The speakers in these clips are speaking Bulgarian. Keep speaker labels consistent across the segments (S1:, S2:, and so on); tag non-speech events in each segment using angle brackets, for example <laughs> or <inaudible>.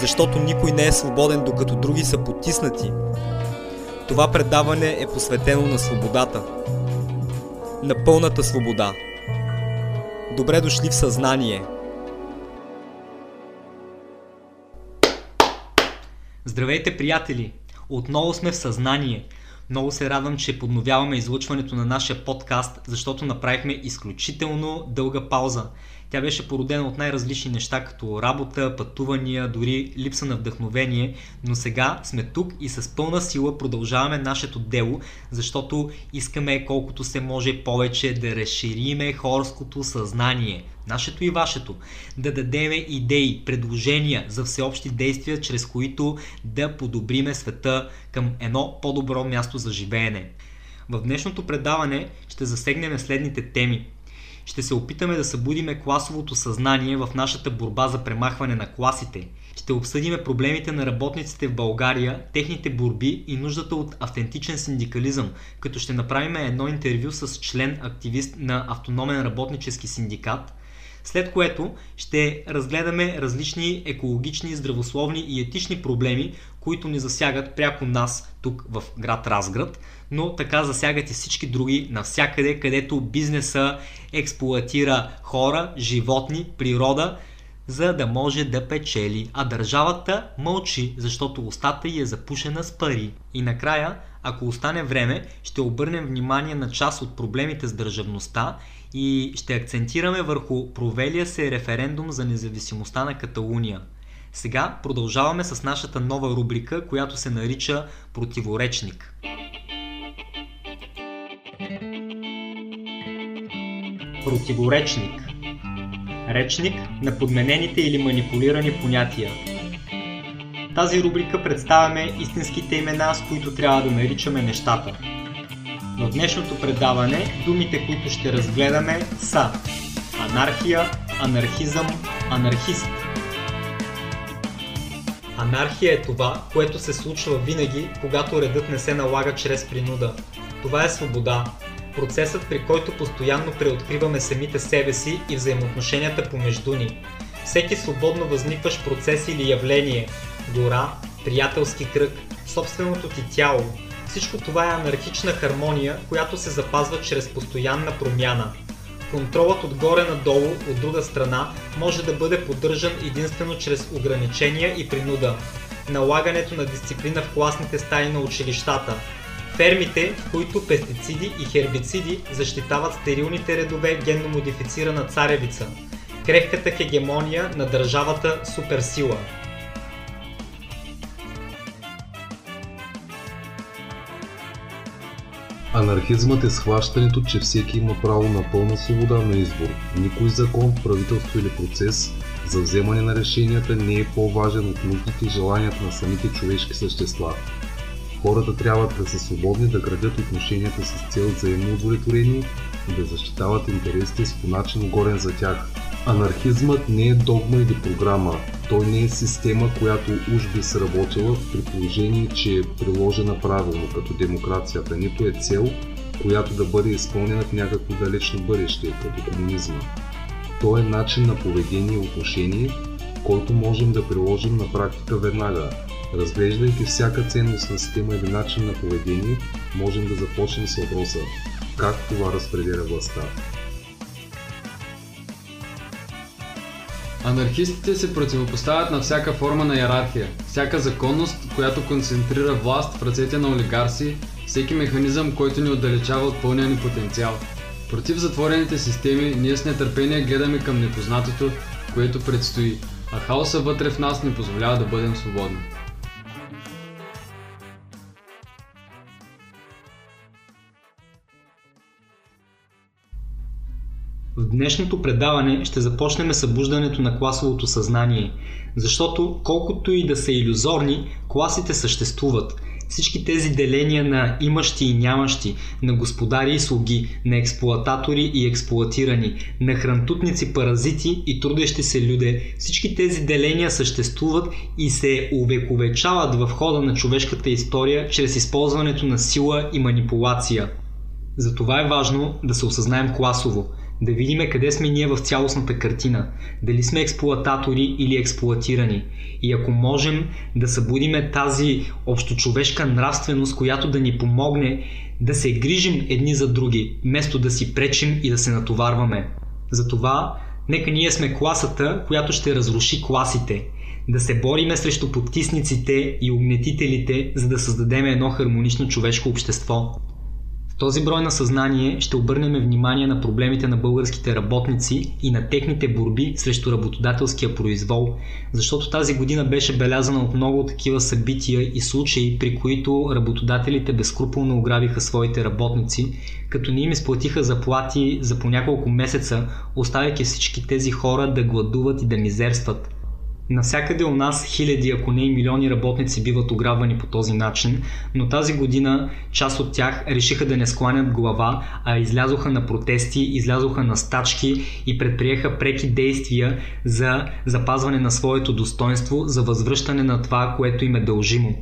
S1: защото никой не е свободен, докато други са потиснати. Това предаване е посветено на свободата. На пълната свобода. Добре дошли в съзнание. Здравейте, приятели! Отново сме в съзнание. Много се радвам, че подновяваме излъчването на нашия подкаст, защото направихме изключително дълга пауза. Тя беше породена от най-различни неща, като работа, пътувания, дори липса на вдъхновение, но сега сме тук и с пълна сила продължаваме нашето дело, защото искаме колкото се може повече да разшириме хорското съзнание, нашето и вашето, да дадеме идеи, предложения за всеобщи действия, чрез които да подобриме света към едно по-добро място за живеене. В днешното предаване ще засегнем следните теми – ще се опитаме да събудиме класовото съзнание в нашата борба за премахване на класите. Ще обсъдиме проблемите на работниците в България, техните борби и нуждата от автентичен синдикализъм, като ще направим едно интервю с член-активист на Автономен работнически синдикат, след което ще разгледаме различни екологични, здравословни и етични проблеми, които ни засягат пряко нас тук в град Разград, но така засягат и всички други навсякъде, където бизнеса експлуатира хора, животни, природа, за да може да печели, а държавата мълчи, защото устата й е запушена с пари. И накрая, ако остане време, ще обърнем внимание на част от проблемите с държавността и ще акцентираме върху провелия се референдум за независимостта на Каталуния. Сега продължаваме с нашата нова рубрика, която се нарича Противоречник. Противоречник Речник на подменените или манипулирани понятия. Тази рубрика представяме истинските имена, с които трябва да наричаме нещата. В днешното предаване думите, които ще разгледаме са анархия, анархизъм, анархист. Анархия е това, което се случва винаги, когато редът не се налага чрез принуда. Това е свобода, процесът при който постоянно преоткриваме самите себе си и взаимоотношенията помежду ни. Всеки свободно възникващ процес или явление, гора, приятелски кръг, собственото ти тяло, всичко това е анархична хармония, която се запазва чрез постоянна промяна. Контролът отгоре надолу, от друга страна, може да бъде поддържан единствено чрез ограничения и принуда. Налагането на дисциплина в класните стаи на училищата. Фермите, които пестициди и хербициди защитават стерилните редове генно модифицирана царевица. Крехката хегемония на държавата суперсила.
S2: Анархизмът е схващането, че всеки има право на пълна свобода на избор. Никой закон, правителство или процес за вземане на решенията не е по-важен от нуждите и желанията на самите човешки същества. Хората трябва да са свободни да градят отношенията с цел взаимно удовлетворение и да защитават интересите си по начин угоден за тях. Анархизмът не е догма или програма. Той не е система, която уж би сработила при положение, че е приложена правилно, като демокрацията. Нито е цел, която да бъде изпълнена в някакво далечно бъдеще, като комунизма. Той е начин на поведение и отношение, който можем да приложим на практика веднага. Разглеждайки всяка ценност на система или начин на поведение, можем да започнем с въпроса как това разпределя властта.
S3: Анархистите се противопоставят на всяка форма на иерархия, всяка законност, която концентрира власт в ръцете на олигарси, всеки механизъм, който ни отдалечава от пълния ни потенциал. Против затворените системи, ние с нетърпение гледаме към непознатото, което предстои, а хаоса вътре в нас ни позволява да бъдем свободни.
S1: Днешното предаване ще започнем събуждането на класовото съзнание, защото колкото и да са иллюзорни, класите съществуват. Всички тези деления на имащи и нямащи, на господари и слуги, на експлоататори и експлоатирани, на хрантутници, паразити и трудещи се люде, всички тези деления съществуват и се увековечават в хода на човешката история чрез използването на сила и манипулация. Затова е важно да се осъзнаем класово – да видим къде сме ние в цялостната картина, дали сме експлуататори или експлуатирани. И ако можем да събудиме тази общочовешка нравственост, която да ни помогне да се грижим едни за други, вместо да си пречим и да се натоварваме. Затова нека ние сме класата, която ще разруши класите, да се бориме срещу потисниците и огнетителите, за да създадем едно хармонично човешко общество този брой на съзнание ще обърнем внимание на проблемите на българските работници и на техните борби срещу работодателския произвол, защото тази година беше белязана от много такива събития и случаи, при които работодателите безкруполно ограбиха своите работници, като не им изплатиха заплати за по няколко месеца, оставяйки всички тези хора да гладуват и да мизерстват – Навсякъде у нас хиляди, ако не и милиони работници биват ограбвани по този начин, но тази година част от тях решиха да не скланят глава, а излязоха на протести, излязоха на стачки и предприеха преки действия за запазване на своето достоинство, за възвръщане на това, което им е дължимо.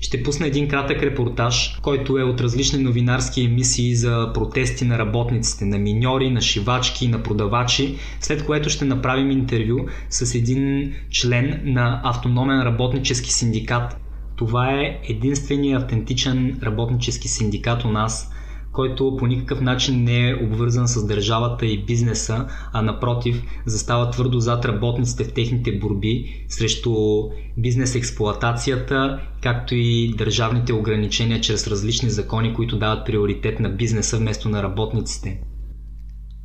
S1: Ще пусна един кратък репортаж, който е от различни новинарски емисии за протести на работниците, на миньори, на шивачки, на продавачи, след което ще направим интервю с един член член на автономен работнически синдикат. Това е единствения автентичен работнически синдикат у нас, който по никакъв начин не е обвързан с държавата и бизнеса, а напротив застава твърдо зад работниците в техните борби срещу бизнес експлоатацията, както и държавните ограничения чрез различни закони, които дават приоритет на бизнеса вместо на работниците.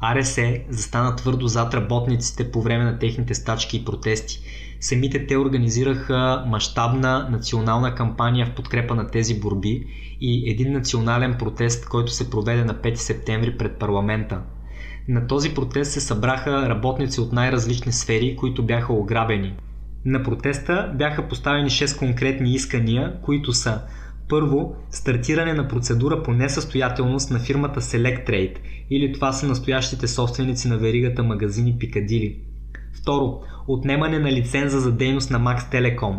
S1: АРСЕ застана твърдо зад работниците по време на техните стачки и протести. Самите те организираха мащабна национална кампания в подкрепа на тези борби и един национален протест, който се проведе на 5 септември пред парламента. На този протест се събраха работници от най-различни сфери, които бяха ограбени. На протеста бяха поставени 6 конкретни искания, които са първо, стартиране на процедура по несъстоятелност на фирмата Select Trade или това са настоящите собственици на веригата магазини Пикадили. Второ, отнемане на лиценза за дейност на Max Telecom.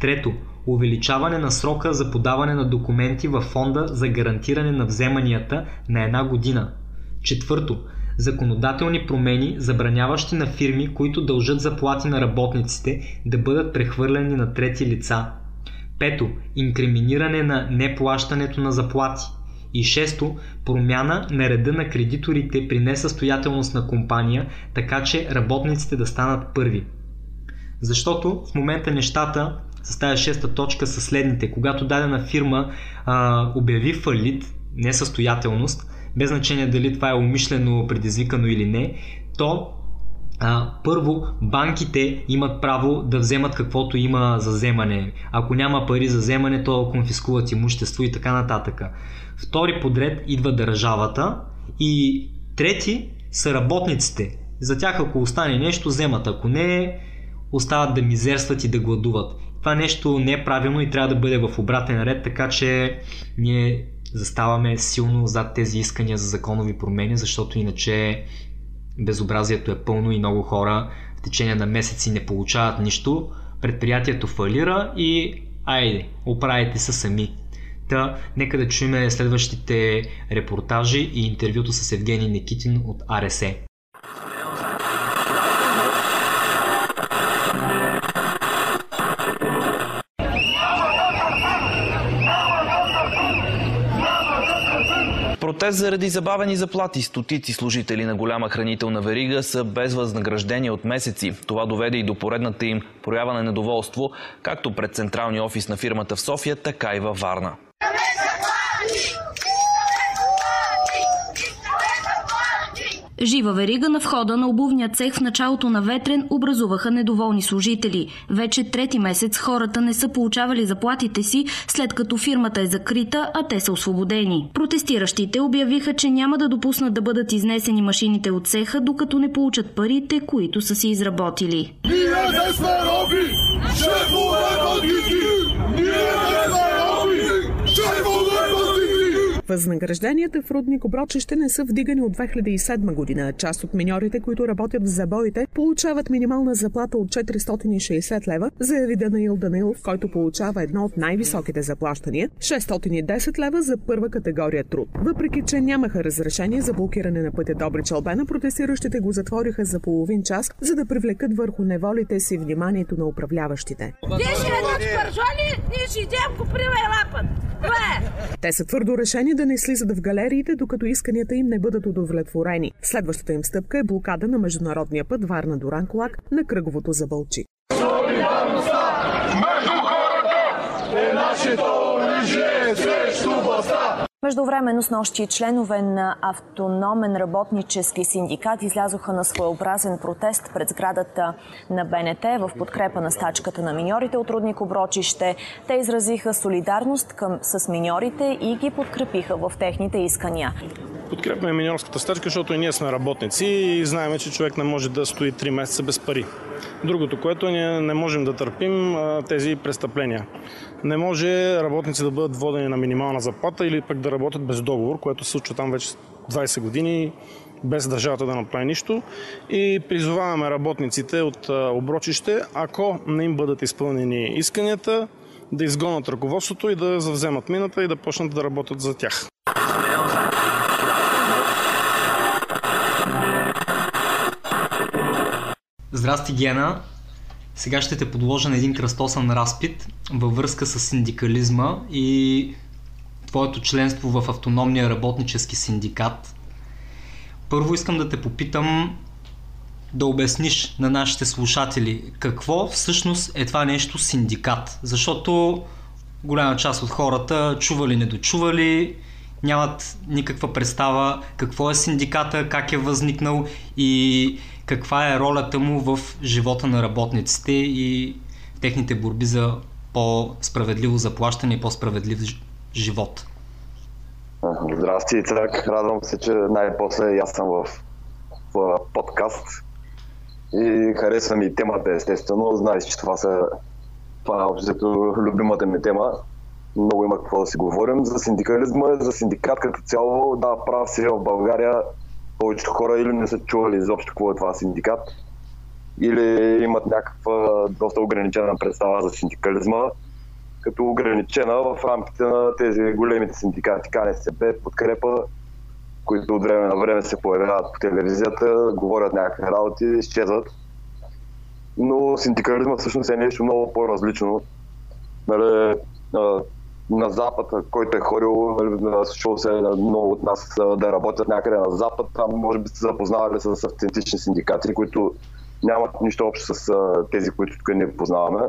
S1: Трето, увеличаване на срока за подаване на документи във фонда за гарантиране на вземанията на една година. Четвърто, законодателни промени, забраняващи на фирми, които дължат заплати на работниците, да бъдат прехвърляни на трети лица. Пето, инкриминиране на неплащането на заплати. И шесто, промяна на реда на кредиторите при несъстоятелност на компания, така че работниците да станат първи. Защото в момента нещата с тази шеста точка са следните. Когато дадена фирма а, обяви фалит, несъстоятелност, без значение дали това е умишлено предизвикано или не, то а, първо, банките имат право да вземат каквото има за вземане. Ако няма пари за вземане, то конфискуват имущество и така нататък. Втори подред идва държавата и трети са работниците. За тях ако остане нещо, вземат. Ако не, остават да мизерстват и да гладуват. Това нещо не е правилно и трябва да бъде в обратен ред, така че ние заставаме силно зад тези искания за законови промени, защото иначе безобразието е пълно и много хора в течение на месеци не получават нищо, предприятието фалира и айде, оправите се сами. Та, нека да чуем следващите репортажи и интервюто с Евгений Никитин от АРСЕ.
S4: Протест заради забавени заплати. Стотици служители на голяма хранителна верига са без възнаграждение от месеци. Това доведе и до поредната им проява на недоволство, както пред централния офис на фирмата в София, така и във Варна.
S5: Жива верига на входа на обувния цех в началото на Ветрен образуваха недоволни служители. Вече трети месец хората не са получавали заплатите си, след като фирмата е закрита, а те са освободени. Протестиращите обявиха, че няма да допуснат да бъдат изнесени машините от цеха, докато не получат парите, които са си изработили. Ние не сме роби! Шефове бандити! Ние не
S6: сме роби! Шефове бандити! Възнагражденията в рудник Оброчище не са вдигани от 2007 година. Част от миньорите, които работят в забоите, получават минимална заплата от 460 лева, заяви Данаил Данаилов, който получава едно от най-високите заплащания – 610 лева за първа категория труд. Въпреки, че нямаха разрешение за блокиране на пътя Добрич Албена, протестиращите го затвориха за половин час, за да привлекат върху неволите си вниманието на управляващите. Те са твърдо решени да не слизат в галериите, докато исканията им не бъдат удовлетворени. Следващата им стъпка е блокада на международния път Варна Доран Колак на кръговото за Бълчи. Солидарността между хората е нашето оръжие!
S7: Междувременно с нощи членове на автономен работнически синдикат излязоха на своеобразен протест пред сградата на БНТ в подкрепа на стачката на миньорите от Рудник Оброчище. Те изразиха солидарност към, с миньорите и ги подкрепиха в техните искания.
S8: Подкрепяме миньорската стачка, защото и ние сме работници и знаем, че човек не може да стои 3 месеца без пари. Другото, което ние не можем да търпим тези престъпления. Не може работници да бъдат водени на минимална заплата или пък да работят без договор, което се случва там вече 20 години без държавата да направи нищо. И призоваваме работниците от оброчище, ако не им бъдат изпълнени исканията, да изгонят ръководството и да завземат мината и да почнат да работят за тях.
S1: Здрасти, Гена! Сега ще те подложа на един кръстосан разпит във връзка с синдикализма и твоето членство в автономния работнически синдикат. Първо искам да те попитам да обясниш на нашите слушатели какво всъщност е това нещо синдикат. Защото голяма част от хората чували, недочували, нямат никаква представа какво е синдиката, как е възникнал и каква е ролята му в живота на работниците и техните борби за по-справедливо заплащане и по-справедлив живот.
S9: Здрасти, Ицак. Радвам се, че най-после аз съм в, в подкаст и харесвам и темата, естествено. Знаеш, че това, са, това е общо любимата ми тема. Много има какво да си говорим за синдикализма, за синдикат като цяло. Да, прав си в България повечето хора или не са чували изобщо какво е това синдикат, или имат някаква доста ограничена представа за синдикализма, като ограничена в рамките на тези големите синдикати КНСБ, подкрепа, които от време на време се появяват по телевизията, говорят някакви работи, изчезват. Но синдикализма всъщност е нещо много по-различно. Нали, на Запад, който е ходил, нали, слушал се много от нас да работят някъде на Запад, там може би се запознавали с автентични синдикати, които нямат нищо общо с тези, които тук не познаваме.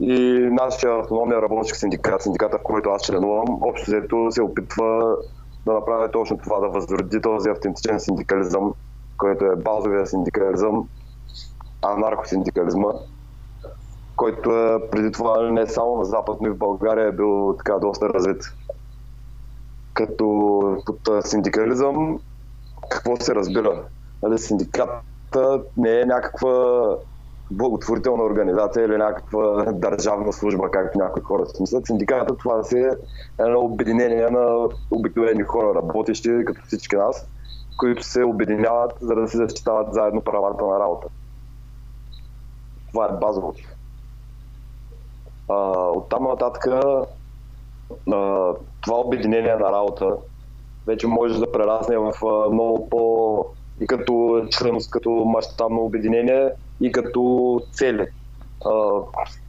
S9: И нашия автономния работнически синдикат, синдиката, в който аз членувам, общо взето се опитва да направи точно това, да възроди този автентичен синдикализъм, който е базовия синдикализъм, анархосиндикализма, който е преди това не само на Запад, но и в България е бил така доста развит. Като под синдикализъм, какво се разбира? Нали, синдиката не е някаква благотворителна организация или някаква държавна служба, както някои хора си мислят. Синдиката това си е едно обединение на обикновени хора, работещи като всички нас, които се обединяват, за да се защитават заедно правата на работа. Това е базовото. От там нататък това обединение на работа вече може да прерасне в много по и като членост, като мащабно обединение и като цели.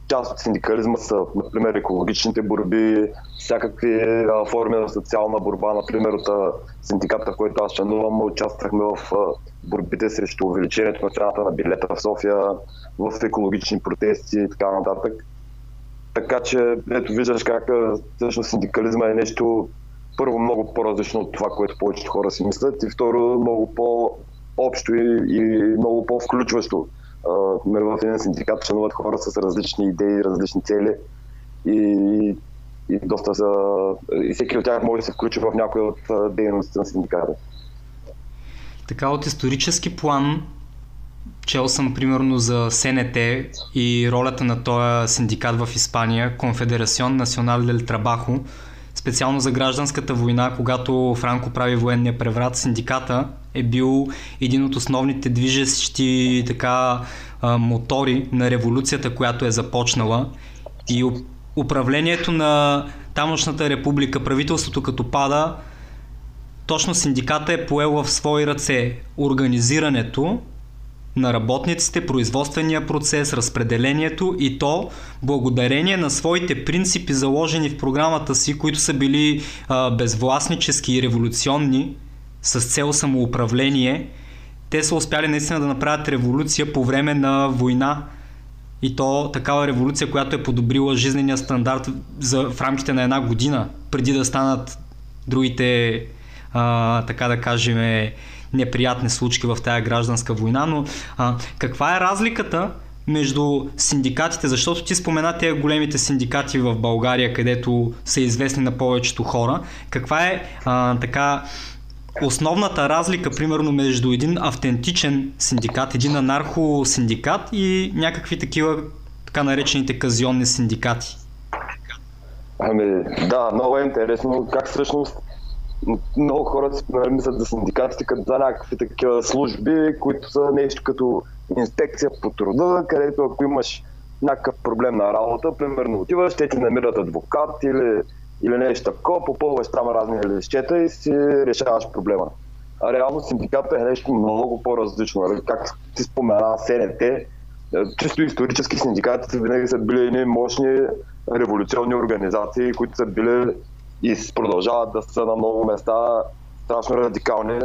S9: Част от синдикализма са, например, екологичните борби, всякакви форми на социална борба. Например, от синдиката, в който аз членувам, участвахме в борбите срещу увеличението на цената на билета в София, в екологични протести и така нататък. Така че, ето виждаш как всъщност синдикализма е нещо първо много по-различно от това, което повечето хора си мислят и второ много по-общо и, и много по-включващо. Нали, в един синдикат членуват хора с различни идеи, различни цели и, и доста са, и всеки от тях може да се включи в някои от дейностите на синдиката.
S1: Така от исторически план, чел съм примерно за СНТ и ролята на този синдикат в Испания, Конфедерацион Национал del Трабахо, специално за гражданската война, когато Франко прави военния преврат, синдиката е бил един от основните движещи така мотори на революцията, която е започнала. И управлението на тамошната република, правителството като пада, точно синдиката е поел в свои ръце. Организирането на работниците, производствения процес, разпределението и то благодарение на своите принципи заложени в програмата си, които са били а, безвластнически и революционни с цел самоуправление, те са успяли наистина да направят революция по време на война. И то такава революция, която е подобрила жизнения стандарт за, в рамките на една година, преди да станат другите, а, така да кажем, неприятни случки в тази гражданска война. Но а, каква е разликата между синдикатите, защото ти спомена тези големите синдикати в България, където са известни на повечето хора. Каква е а, така основната разлика, примерно, между един автентичен синдикат, един анархо-синдикат и някакви такива така наречените казионни синдикати?
S9: Ами, да, много е интересно как всъщност много хора си мислят за синдикатите като за някакви такива служби, които са нещо като инспекция по труда, където ако имаш някакъв проблем на работа, примерно отиваш, ще ти намират адвокат или или нещо такова, попълваш там разни листчета и си решаваш проблема. А реално синдиката е нещо много по-различно. Нали? Как ти спомена СНТ, е, чисто исторически синдикатите винаги са били едни мощни революционни организации, които са били и продължават да са на много места страшно радикални.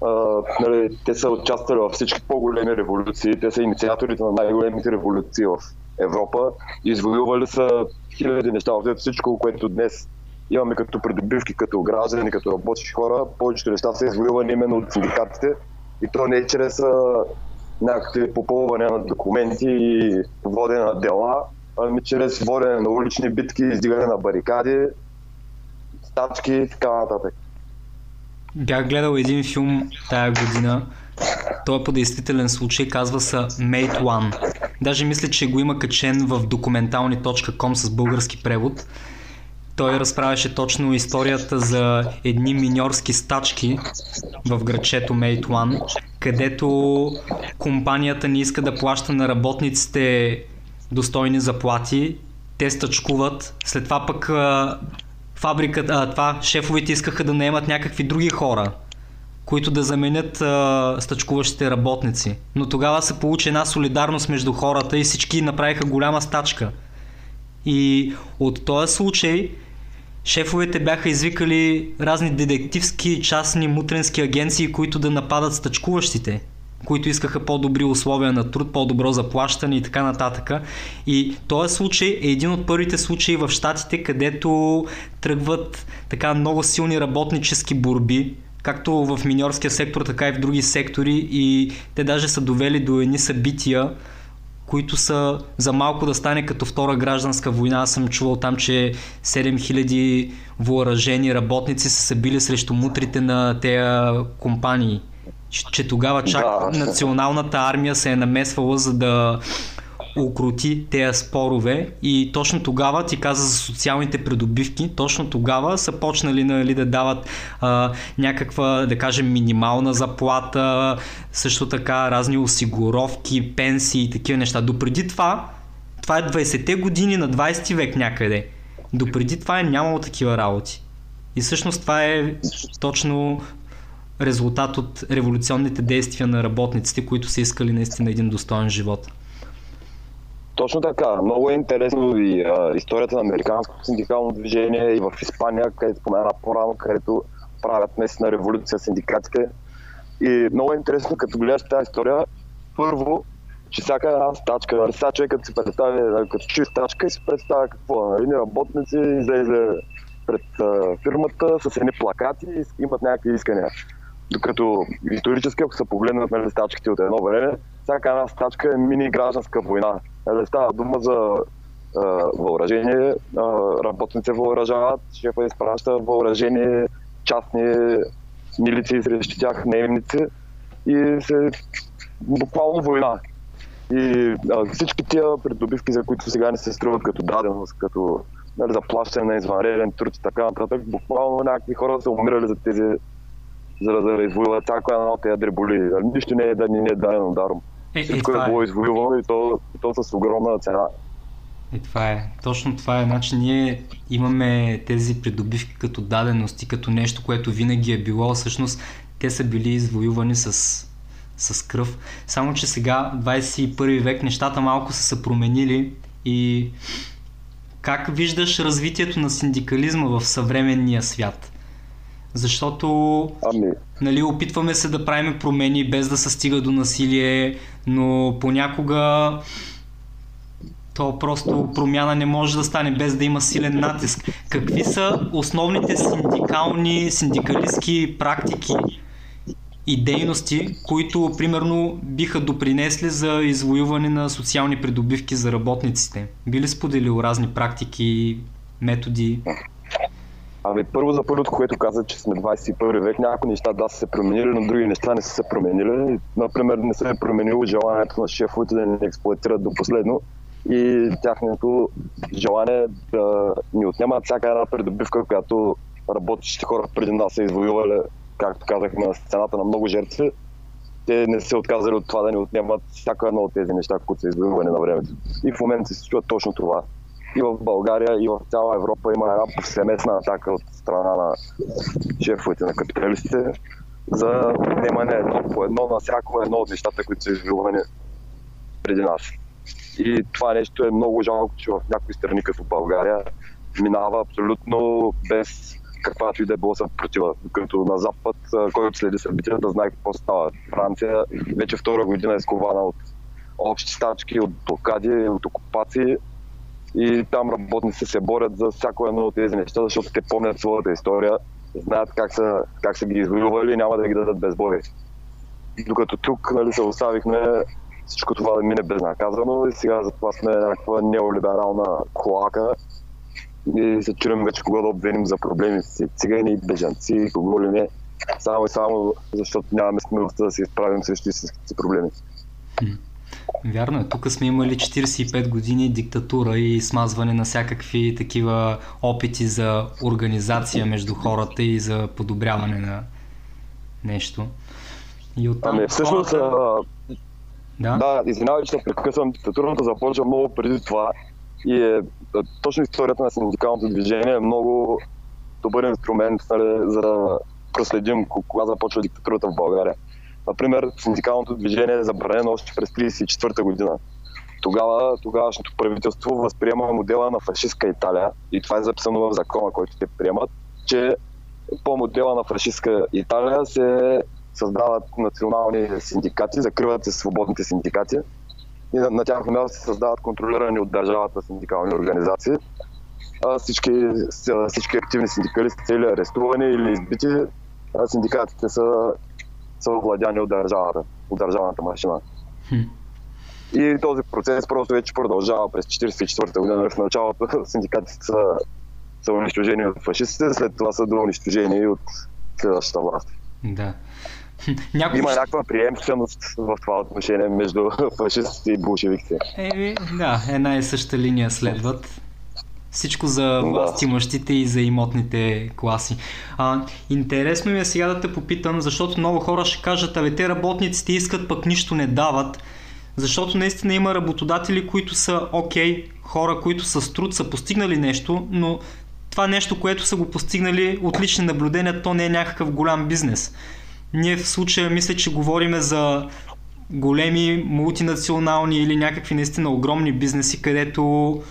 S9: Uh, нали, те са участвали във всички по-големи революции, те са инициаторите на най-големите революции в Европа, извоювали са хиляди неща, в всичко, което днес имаме като придобивки, като граждани, като работещи хора, повечето неща са извоювани именно от синдикатите. И то не е чрез а, някакви попълване на документи и водене на дела, ами чрез водене на улични битки, издигане на барикади, стачки и така нататък.
S1: Бях гледал един филм тая година. Той е по действителен случай, казва се Mate One. Даже мисля, че го има качен в документални.com с български превод. Той разправяше точно историята за едни миньорски стачки в градчето Mate One, където компанията не иска да плаща на работниците достойни заплати. Те стачкуват, след това пък фабриката, а, това шефовете искаха да наемат някакви други хора, които да заменят а, стъчкуващите работници. Но тогава се получи една солидарност между хората и всички направиха голяма стачка. И от този случай шефовете бяха извикали разни детективски, частни, мутренски агенции, които да нападат стъчкуващите които искаха по-добри условия на труд, по-добро заплащане и така нататък. И този случай е един от първите случаи в Штатите, където тръгват така много силни работнически борби, както в миньорския сектор, така и в други сектори и те даже са довели до едни събития, които са за малко да стане като втора гражданска война. Аз съм чувал там, че 7000 въоръжени работници са били срещу мутрите на тези компании че тогава чак да. националната армия се е намесвала за да укрути тези спорове и точно тогава ти каза за социалните придобивки, точно тогава са почнали нали, да дават а, някаква, да кажем, минимална заплата, също така разни осигуровки, пенсии и такива неща. Допреди това, това е 20-те години на 20 век някъде. Допреди това е нямало такива работи. И всъщност това е точно резултат от революционните действия на работниците, които са искали наистина един достоен живот.
S9: Точно така. Много е интересно и а, историята на Американското синдикално движение и в Испания, където спомена по-рано, където правят наистина революция синдикатите. И много е интересно, като гледаш тази история, първо, че всяка една стачка, нали, сега човекът си представи, нали, като чуи стачка и си представя какво, нали, работници, излезе пред а, фирмата с едни плакати и имат някакви искания. Докато исторически, ако се погледнат на нали, стачките от едно време, всяка една стачка е мини гражданска война. Нали, става дума за въоръжение, работници въоръжават, шефа изпраща въоръжение, частни милиции срещу тях, наемници и се буквално война. И а, всички тия придобивки, за които сега не се струват като даденост, като нали, заплащане на извънреден труд и така нататък, буквално някакви хора са умирали за тези, за да извоюват всяка една от тези дреболи. Нищо не е да ни не е дадено даром. Е, Всичко е, е било извоювано и то, то с огромна цена.
S1: И това е. Точно това е. Значи ние имаме тези придобивки като дадености, като нещо, което винаги е било. Всъщност те са били извоювани с, с кръв. Само, че сега, 21 век, нещата малко са се променили и как виждаш развитието на синдикализма в съвременния свят? Защото ами... нали, опитваме се да правим промени без да се стига до насилие, но понякога то просто промяна не може да стане без да има силен натиск. Какви са основните синдикални, синдикалистски практики и дейности, които примерно биха допринесли за извоюване на социални придобивки за работниците? Би ли споделил разни практики, методи?
S9: Ами първо за първото, което каза, че сме 21 век, някои неща да са се променили, но други неща не са се променили. Например, не се е променило желанието на шефовете да не експлуатират до последно и тяхното желание да ни отнемат всяка една придобивка, която работещите хора преди нас са извоювали, както казахме, на сцената на много жертви. Те не са отказали от това да ни отнемат всяка една от тези неща, които са извоювани на времето. И в момента се случва точно това. И в България, и в цяла Европа има една повсеместна атака от страна на шефовете на капиталистите за отнемане едно по едно на всяко едно от нещата, които са извоювани преди нас. И това нещо е много жалко, че в някои страни като България минава абсолютно без каквато и да е било съпротива. Като на Запад, който следи събитията, да знае какво става. Франция вече втора година е скована от общи стачки, от блокади, от окупации. И там работници се борят за всяко едно от тези неща, защото те помнят своята история, знаят как са, как са ги извоювали и няма да ги дадат без бой. Докато тук нали, се оставихме всичко това да мине безнаказано и сега затова сме някаква неолиберална колака и се чудим вече кого да обвиним за проблеми си. Цигани, бежанци, кого ли не. Само и само защото нямаме смелостта да се изправим срещу истинските проблеми.
S1: Вярно е. Тук сме имали 45 години диктатура и смазване на всякакви такива опити за организация между хората и за подобряване на нещо.
S9: И оттам ами, всъщност, хората... Да, да извинявай, че прекъсвам. Диктатурата започва много преди това и е, точно историята на синдикалното движение е много добър инструмент нали, за да проследим кога започва диктатурата в България. Например, синдикалното движение е забранено още през 1934 година. Тогава тогавашното правителство възприема модела на фашистска Италия и това е записано в закона, който те приемат, че по модела на фашистска Италия се създават национални синдикати, закриват се свободните синдикати и на, на тяхно място се създават контролирани от държавата синдикални организации. А всички, всички активни синдикалисти са или арестувани или избити, а синдикатите са, са овладяни от държавата, от държавната машина. И този процес просто вече продължава през 1944 година. В началото <laughs> синдикатите са, са унищожени от фашистите, след това са доунищожени от следващата власт.
S1: Да.
S9: Някой... Има някаква приемственост в това отношение между <laughs> фашистите и болшевиките.
S1: Еми, да, една и съща линия следват. Всичко за властимащите и за имотните класи. А, интересно ми е сега да те попитам, защото много хора ще кажат, абе те работниците искат, пък нищо не дават. Защото наистина има работодатели, които са окей, okay, хора, които с труд са постигнали нещо, но това нещо, което са го постигнали от лични наблюдения, то не е някакъв голям бизнес. Ние в случая мисля, че говориме за големи мултинационални или някакви наистина огромни бизнеси, където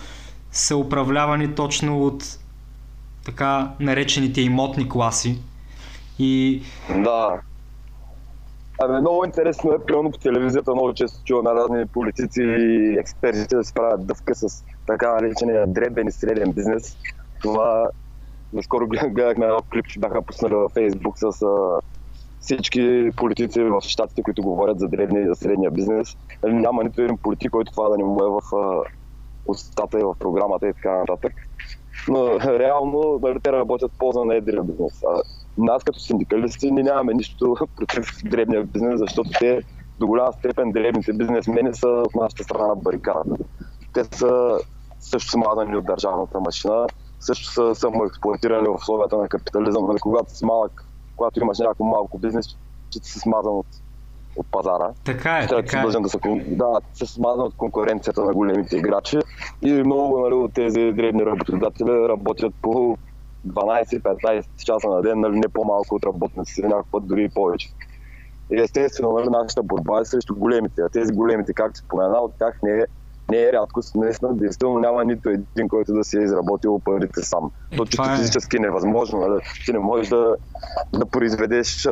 S1: са управлявани точно от така наречените имотни класи. И...
S9: Да. Абе, много интересно е, примерно по телевизията много често чуваме разни политици и експерти да се правят дъвка с така наречения дребен и среден бизнес. Това наскоро <laughs> гледахме едно клип, че бяха пуснали във Фейсбук с а, всички политици в щатите, които говорят за древния и за средния бизнес. Няма нито един политик, който това да не му е в а, устата и в програмата и така нататък. Но <laughs> реално нали, те работят в полза на едрия бизнес. А, нас като синдикалисти не нямаме нищо <laughs> против древния бизнес, защото те до голяма степен древните бизнесмени са от нашата страна на барикадата. Те са също смазани от държавната машина, също са самоексплуатирани в условията на капитализъм. Нали, когато си малък, когато имаш някакво малко бизнес, че ти си смазан от, от пазара.
S1: Така е, така
S9: е. Да, се, да, се смазан от конкуренцията на големите играчи и много нали, от тези древни работодатели работят по 12-15 часа на ден, нали, не по-малко от работниците, някакъв път дори и повече. И естествено, нали, нашата борба е срещу големите. А тези големите, както спомена, от тях не е, не е рядкост. Наистина, действително няма нито един, който да си е изработил парите сам. Е, То чисто е... физически невъзможно. Нали? Ти не можеш да, да произведеш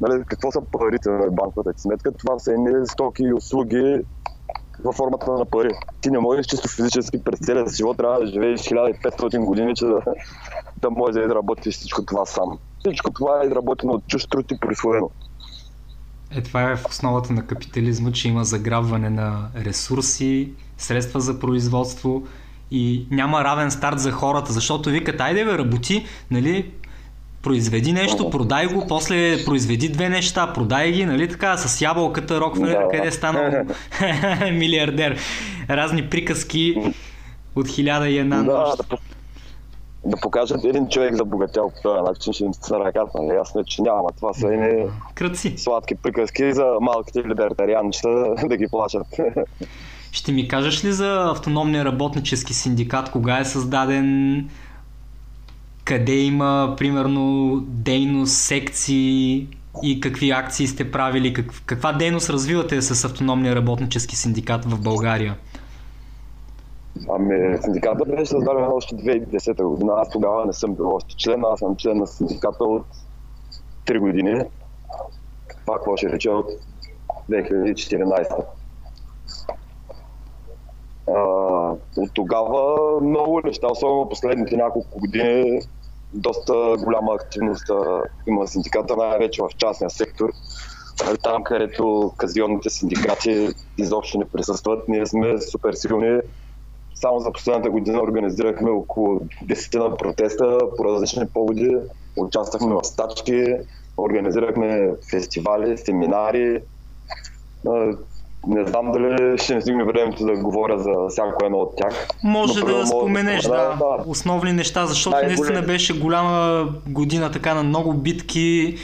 S9: нали, какво са парите на банковата ти сметка. Това са едни стоки и услуги във формата на пари. Ти не можеш чисто физически през целия живот, трябва да живееш 1500 години, че да, да можеш да работиш всичко това сам. Всичко това е изработено от чуж труд и присвоено.
S1: Е, това е в основата на капитализма, че има заграбване на ресурси, средства за производство и няма равен старт за хората, защото викат, айде бе, работи, нали, произведи нещо, продай го, после произведи две неща, продай ги, нали така, с ябълката Рокфелер, да. къде е станал <laughs> милиардер. Разни приказки от хиляда и една
S9: да. Да, да покажат един човек забогатял по този начин, ще им на ръката. Нали? Ясно че няма. Това са едни
S1: Кръци.
S9: сладки приказки за малките либертарианчета <laughs> да ги плашат.
S1: Ще ми кажеш ли за автономния работнически синдикат, кога е създаден, къде има, примерно, дейност, секции и какви акции сте правили, как, каква дейност развивате с автономния работнически синдикат в България?
S9: Ами, синдиката беше създаден още 2010 година. Аз тогава не съм бил още член, аз съм член на синдиката от 3 години. Това какво ще рече от 2014. А, от тогава много неща, особено последните няколко години, доста голяма активност има синдиката, най-вече в частния сектор. Там, където казионните синдикати изобщо не присъстват, ние сме супер силни само за последната година организирахме около 10 на протеста по различни поводи. Участвахме в стачки, организирахме фестивали, семинари. Не знам дали ще не стигне времето да говоря за всяко едно от тях.
S1: Може да, да споменеш, да, да, да, основни неща, защото наистина беше голяма година така на много битки,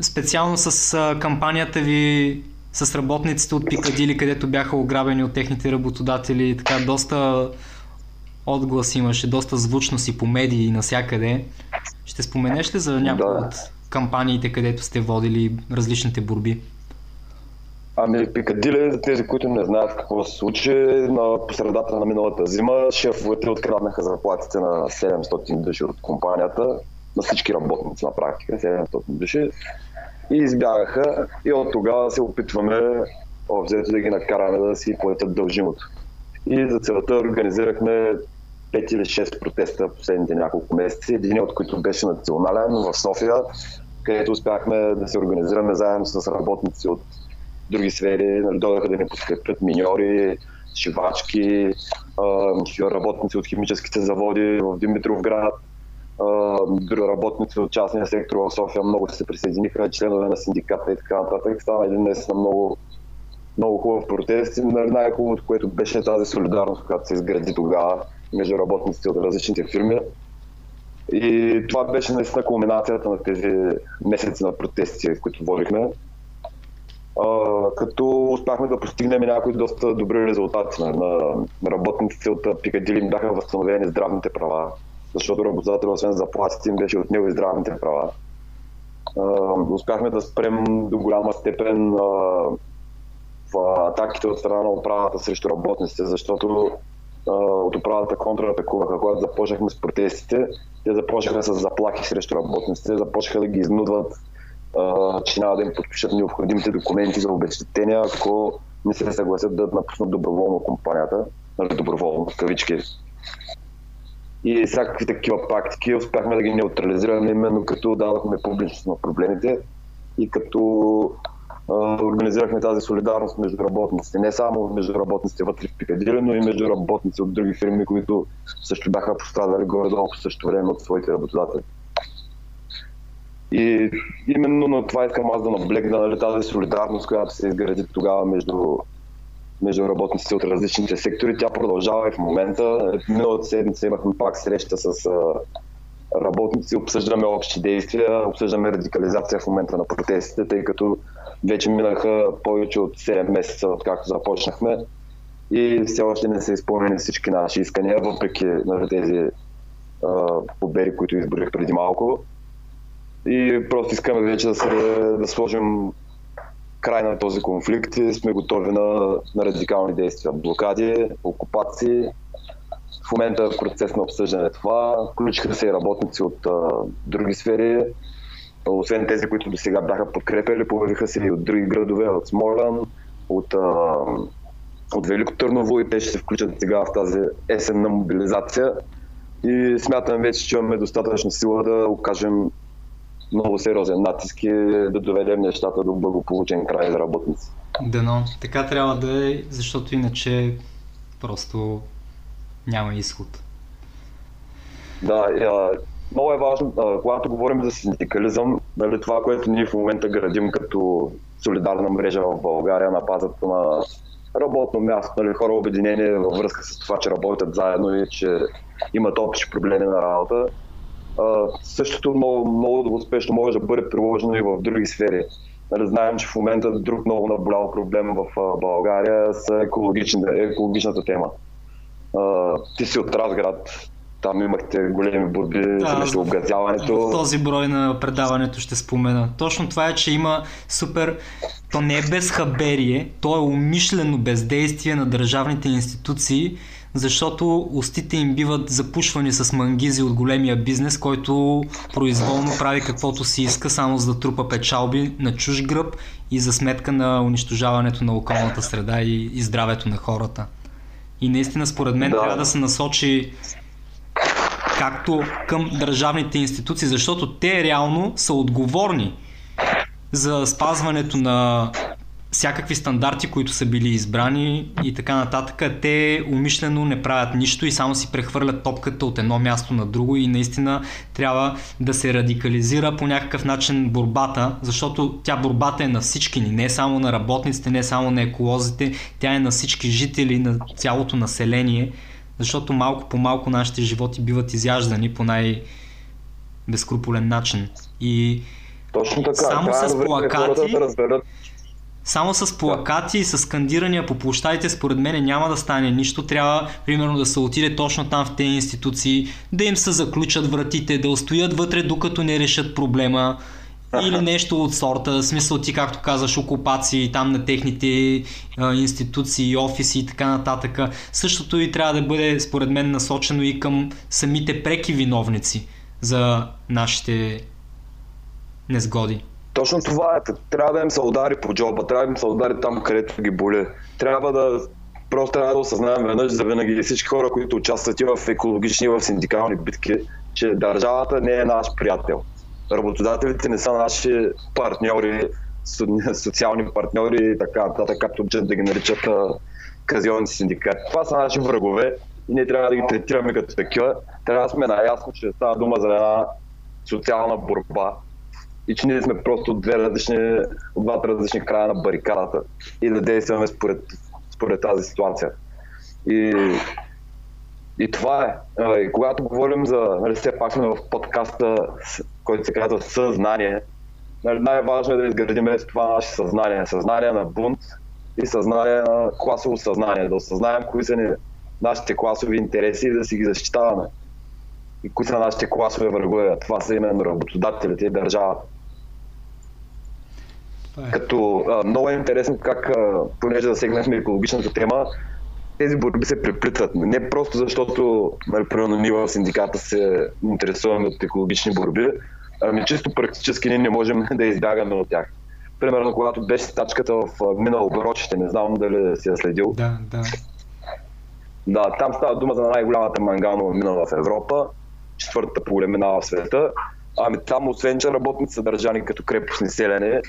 S1: специално с кампанията ви с работниците от Пикадили, където бяха ограбени от техните работодатели. Така доста отглас имаше, доста звучност и по медии и навсякъде. Ще споменеш ли за някои да. от кампаниите, където сте водили различните борби?
S9: Ами Пикадили, за тези, които не знаят какво се случи, на посредата на миналата зима шефовете откраднаха заплатите на 700 души от компанията, на всички работници на практика, 700 души и избягаха и от тогава се опитваме обзето да ги накараме да си платят дължимото. И за целта организирахме 5 или 6 протеста последните няколко месеца, един от които беше национален в София, където успяхме да се организираме заедно с работници от други сфери, нали, дойдаха да ни подкрепят миньори, шивачки, работници от химическите заводи в Димитровград, работници от частния сектор в София много се присъединиха, членове на синдиката и така нататък. Стана един наистина много, много хубав протест. Най-хубавото, което беше тази солидарност, която се изгради тогава между работниците от различните фирми. И това беше наистина кулминацията на тези месеци на протести, които водихме. Като успяхме да постигнем някои доста добри резултати. На, на работниците от Пикадили им бяха възстановени здравните права защото работодател, освен заплатите им, беше от него и здравните права. Uh, успяхме да спрем до голяма степен uh, в атаките от страна на управата срещу работниците, защото uh, от управата контратакуваха. Когато започнахме с протестите, те започнаха с заплахи срещу работниците, започнаха да ги изнудват, че няма да им подпишат необходимите документи за обещетения, ако не се съгласят да напуснат доброволно компанията, нали, доброволно, в кавички. И всякакви такива практики успяхме да ги неутрализираме именно като дадохме публичност на проблемите и като организирахме тази солидарност между работниците. Не само между работниците вътре в Пикадили, но и между работници от други фирми, които също бяха пострадали горе-долу по същото време от своите работодатели. И именно на това искам аз да наблегна, нали, тази солидарност, която се изгради тогава между, между работниците от различните сектори. Тя продължава и в момента. Миналата седмица имахме пак среща с работници, обсъждаме общи действия, обсъждаме радикализация в момента на протестите, тъй като вече минаха повече от 7 месеца, откакто започнахме и все още не са изпълнени всички наши искания, въпреки на тези а, победи, които изборих преди малко. И просто искаме вече да, се, да сложим край на този конфликт и сме готови на, на радикални действия. Блокади, окупации. В момента е процес на обсъждане това. Включиха се и работници от а, други сфери освен тези, които до сега бяха подкрепили, появиха се и от други градове, от Смолян, от, а, от Велико Търново и те ще се включат сега в тази есенна мобилизация. И смятам вече, че имаме достатъчно сила да окажем много сериозен натиск и да доведем нещата до благополучен край за работници.
S1: Дано. Така трябва да е, защото иначе просто няма изход.
S9: Да, много е важно, когато говорим за синдикализъм, нали, това, което ние в момента градим като солидарна мрежа в България на базата на работно място, нали, хора обединени във връзка с това, че работят заедно и че имат общи проблеми на работа. А, същото много, много успешно може да бъде приложено и в други сфери. Нали, знаем, че в момента друг много наболял проблем в България са екологичната тема. А, ти си от Разград, там имахте големи борби да, за обгазяването.
S1: В този брой на предаването ще спомена. Точно това е, че има супер... То не е безхаберие, то е умишлено бездействие на държавните институции, защото устите им биват запушвани с мангизи от големия бизнес, който произволно прави каквото си иска, само за да трупа печалби на чуж гръб и за сметка на унищожаването на околната среда и, и здравето на хората. И наистина, според мен, да. трябва да се насочи както към държавните институции, защото те реално са отговорни за спазването на всякакви стандарти, които са били избрани и така нататък. Те умишлено не правят нищо и само си прехвърлят топката от едно място на друго и наистина трябва да се радикализира по някакъв начин борбата, защото тя борбата е на всички ни, не само на работниците, не само на еколозите, тя е на всички жители, на цялото население защото малко по малко нашите животи биват изяждани по най- безкруполен начин. И
S9: Точно така.
S1: Само с плакати, да само с плакати и с скандирания по площадите според мен няма да стане нищо. Трябва, примерно, да се отиде точно там в тези институции, да им се заключат вратите, да устоят вътре, докато не решат проблема или нещо от сорта, в смисъл ти както казаш окупации там на техните а, институции, офиси и така нататък. Същото и трябва да бъде според мен насочено и към самите преки виновници за нашите незгоди.
S9: Точно това е. Трябва да им се удари по джоба, трябва да им се удари там, където ги боли. Трябва да просто трябва да осъзнаем веднъж за винаги всички хора, които участват и в екологични, и в синдикални битки, че държавата не е наш приятел работодателите не са наши партньори, <laughs> социални партньори и така нататък, както да ги наричат казионни синдикати. Това са наши врагове и ние трябва да ги третираме като такива. Трябва да сме наясно, че става дума за една социална борба и че ние сме просто две различни, двата различни края на барикадата и да действаме според, според тази ситуация. И и това е. И когато говорим за, нали, все пак сме в подкаста, който се казва съзнание, нали, най-важно е да изградим това наше съзнание. Съзнание на бунт и съзнание на класово съзнание. Да осъзнаем кои са ни нашите класови интереси и да си ги защитаваме. И кои са нашите класови врагове. Това са именно работодателите и държавата. Е. Като а, много е интересно как, а, понеже засегнахме екологичната тема, тези борби се преплитат. Не просто защото, нали, примерно, ние в синдиката се интересуваме от екологични борби, ами чисто практически ние не можем <laughs> да избягаме от тях. Примерно, когато беше стачката в минало оборочите, не знам дали си я следил.
S1: Да, да.
S9: Да, там става дума за най-голямата манганова мина в Европа, четвъртата по големина в света. Ами там, освен че работници са държани като крепостни селяне,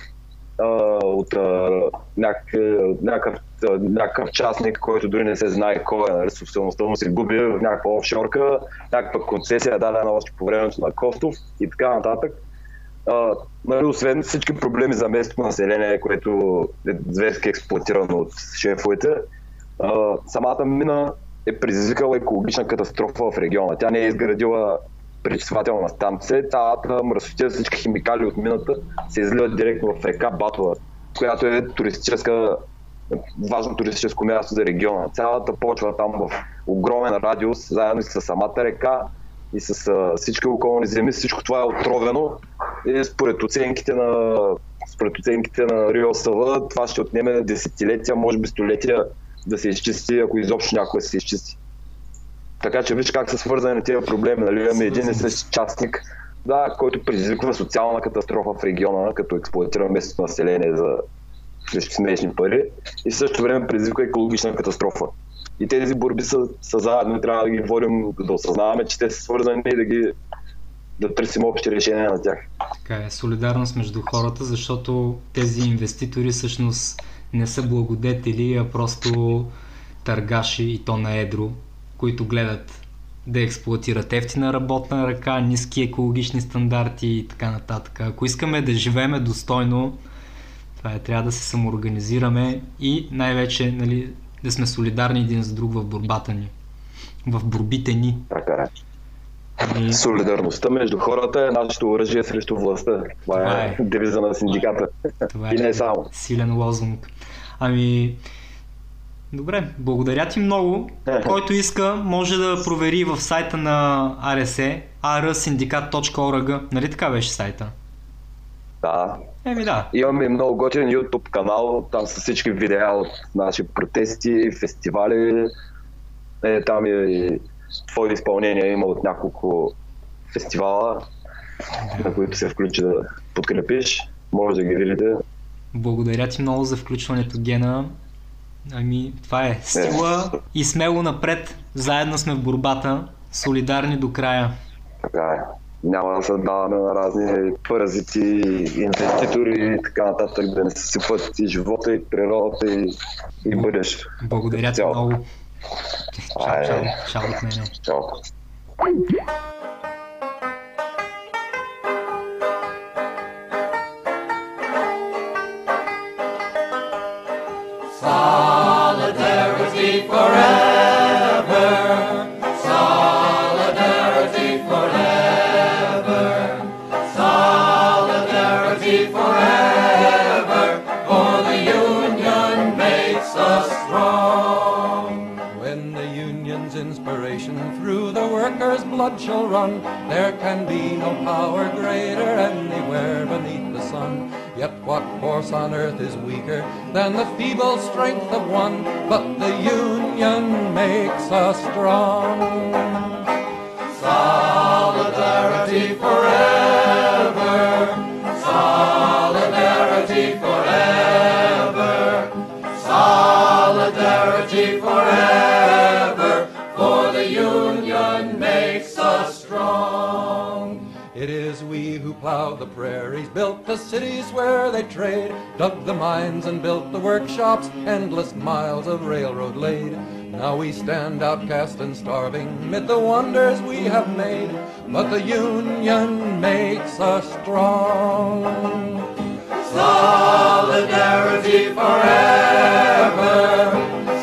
S9: от някакъв, частник, който дори не се знае кой е, нали, собствеността му се губи в някаква офшорка, някаква концесия дадена още по времето на Костов и така нататък. А, нали, освен всички проблеми за местното население, което е зверски експлуатирано от шефовете, а, самата мина е предизвикала екологична катастрофа в региона. Тя не е изградила пречиствателна станция. Цялата мръсотия, всички химикали от мината се изливат директно в река Батова, която е туристическа важно туристическо място за региона. Цялата почва там в огромен радиус, заедно с самата река и с всички околни земи. Всичко това е отровено и според оценките на, според оценките на РИОСВ това ще отнеме десетилетия, може би столетия да се изчисти, ако изобщо някой се изчисти. Така че виж как са свързани тези проблеми. Нали? Имаме един и същи частник, да, който предизвиква социална катастрофа в региона, като експлуатира местното население за смешни пари и в същото време предизвиква екологична катастрофа. И тези борби са, са заедно трябва да ги водим, да осъзнаваме, че те са свързани и да ги да търсим общи решения на тях.
S1: Така е, солидарност между хората, защото тези инвеститори всъщност не са благодетели, а просто търгаши и то на едро, които гледат да експлуатират ефтина работна ръка, ниски екологични стандарти и така нататък. Ако искаме да живееме достойно, това е, трябва да се самоорганизираме и най-вече нали, да сме солидарни един за друг в борбата ни. В борбите ни.
S9: Така е. Ами... Солидарността между хората е нашето оръжие срещу властта. Това, това е, е девиза на синдиката. Това и не е само.
S1: Силен лозунг. Ами, Добре, благодаря ти много. Който иска, може да провери в сайта на RSE, rsyndicat.org. Нали така беше сайта?
S9: Да.
S1: Еми да.
S9: Имаме много готин YouTube канал, там са всички видеа от наши протести, фестивали. Е, там е и твои изпълнения има от няколко фестивала, на които се включи да подкрепиш. Може да ги видите.
S1: Благодаря ти много за включването, Гена. Ами, това е. Стила и смело напред. Заедно сме в борбата. Солидарни до края.
S9: Така е. Няма да се даваме на разни паразити, инвеститори и така нататък, да не се сипат и живота, и природата, и, и бъдещето.
S1: Благодаря ти много. Чао, чао. Чао от мене.
S9: Чао.
S10: Blood shall run. There can be no power greater anywhere beneath the sun. Yet what force on earth is weaker than the feeble strength of one? But the union makes us strong. Solidarity forever. Solidarity forever. Solidarity forever. Plowed the prairies, built the cities where they trade, dug the mines and built the workshops, endless miles of railroad laid. Now we stand outcast and starving mid the wonders we have made, but the Union makes us strong. Solidarity forever.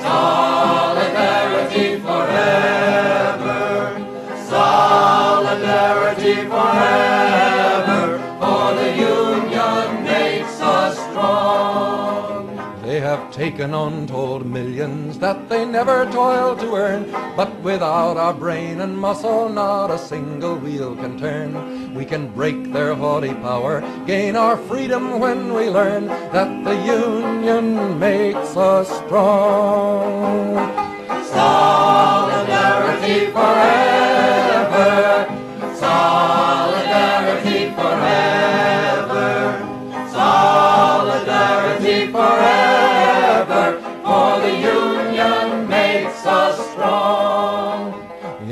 S10: Solidarity forever. Solidarity forever. Have taken untold millions that they never toiled to earn. But without our brain and muscle, not a single wheel can turn. We can break their haughty power, gain our freedom when we learn that the Union makes us strong. Solidarity forever.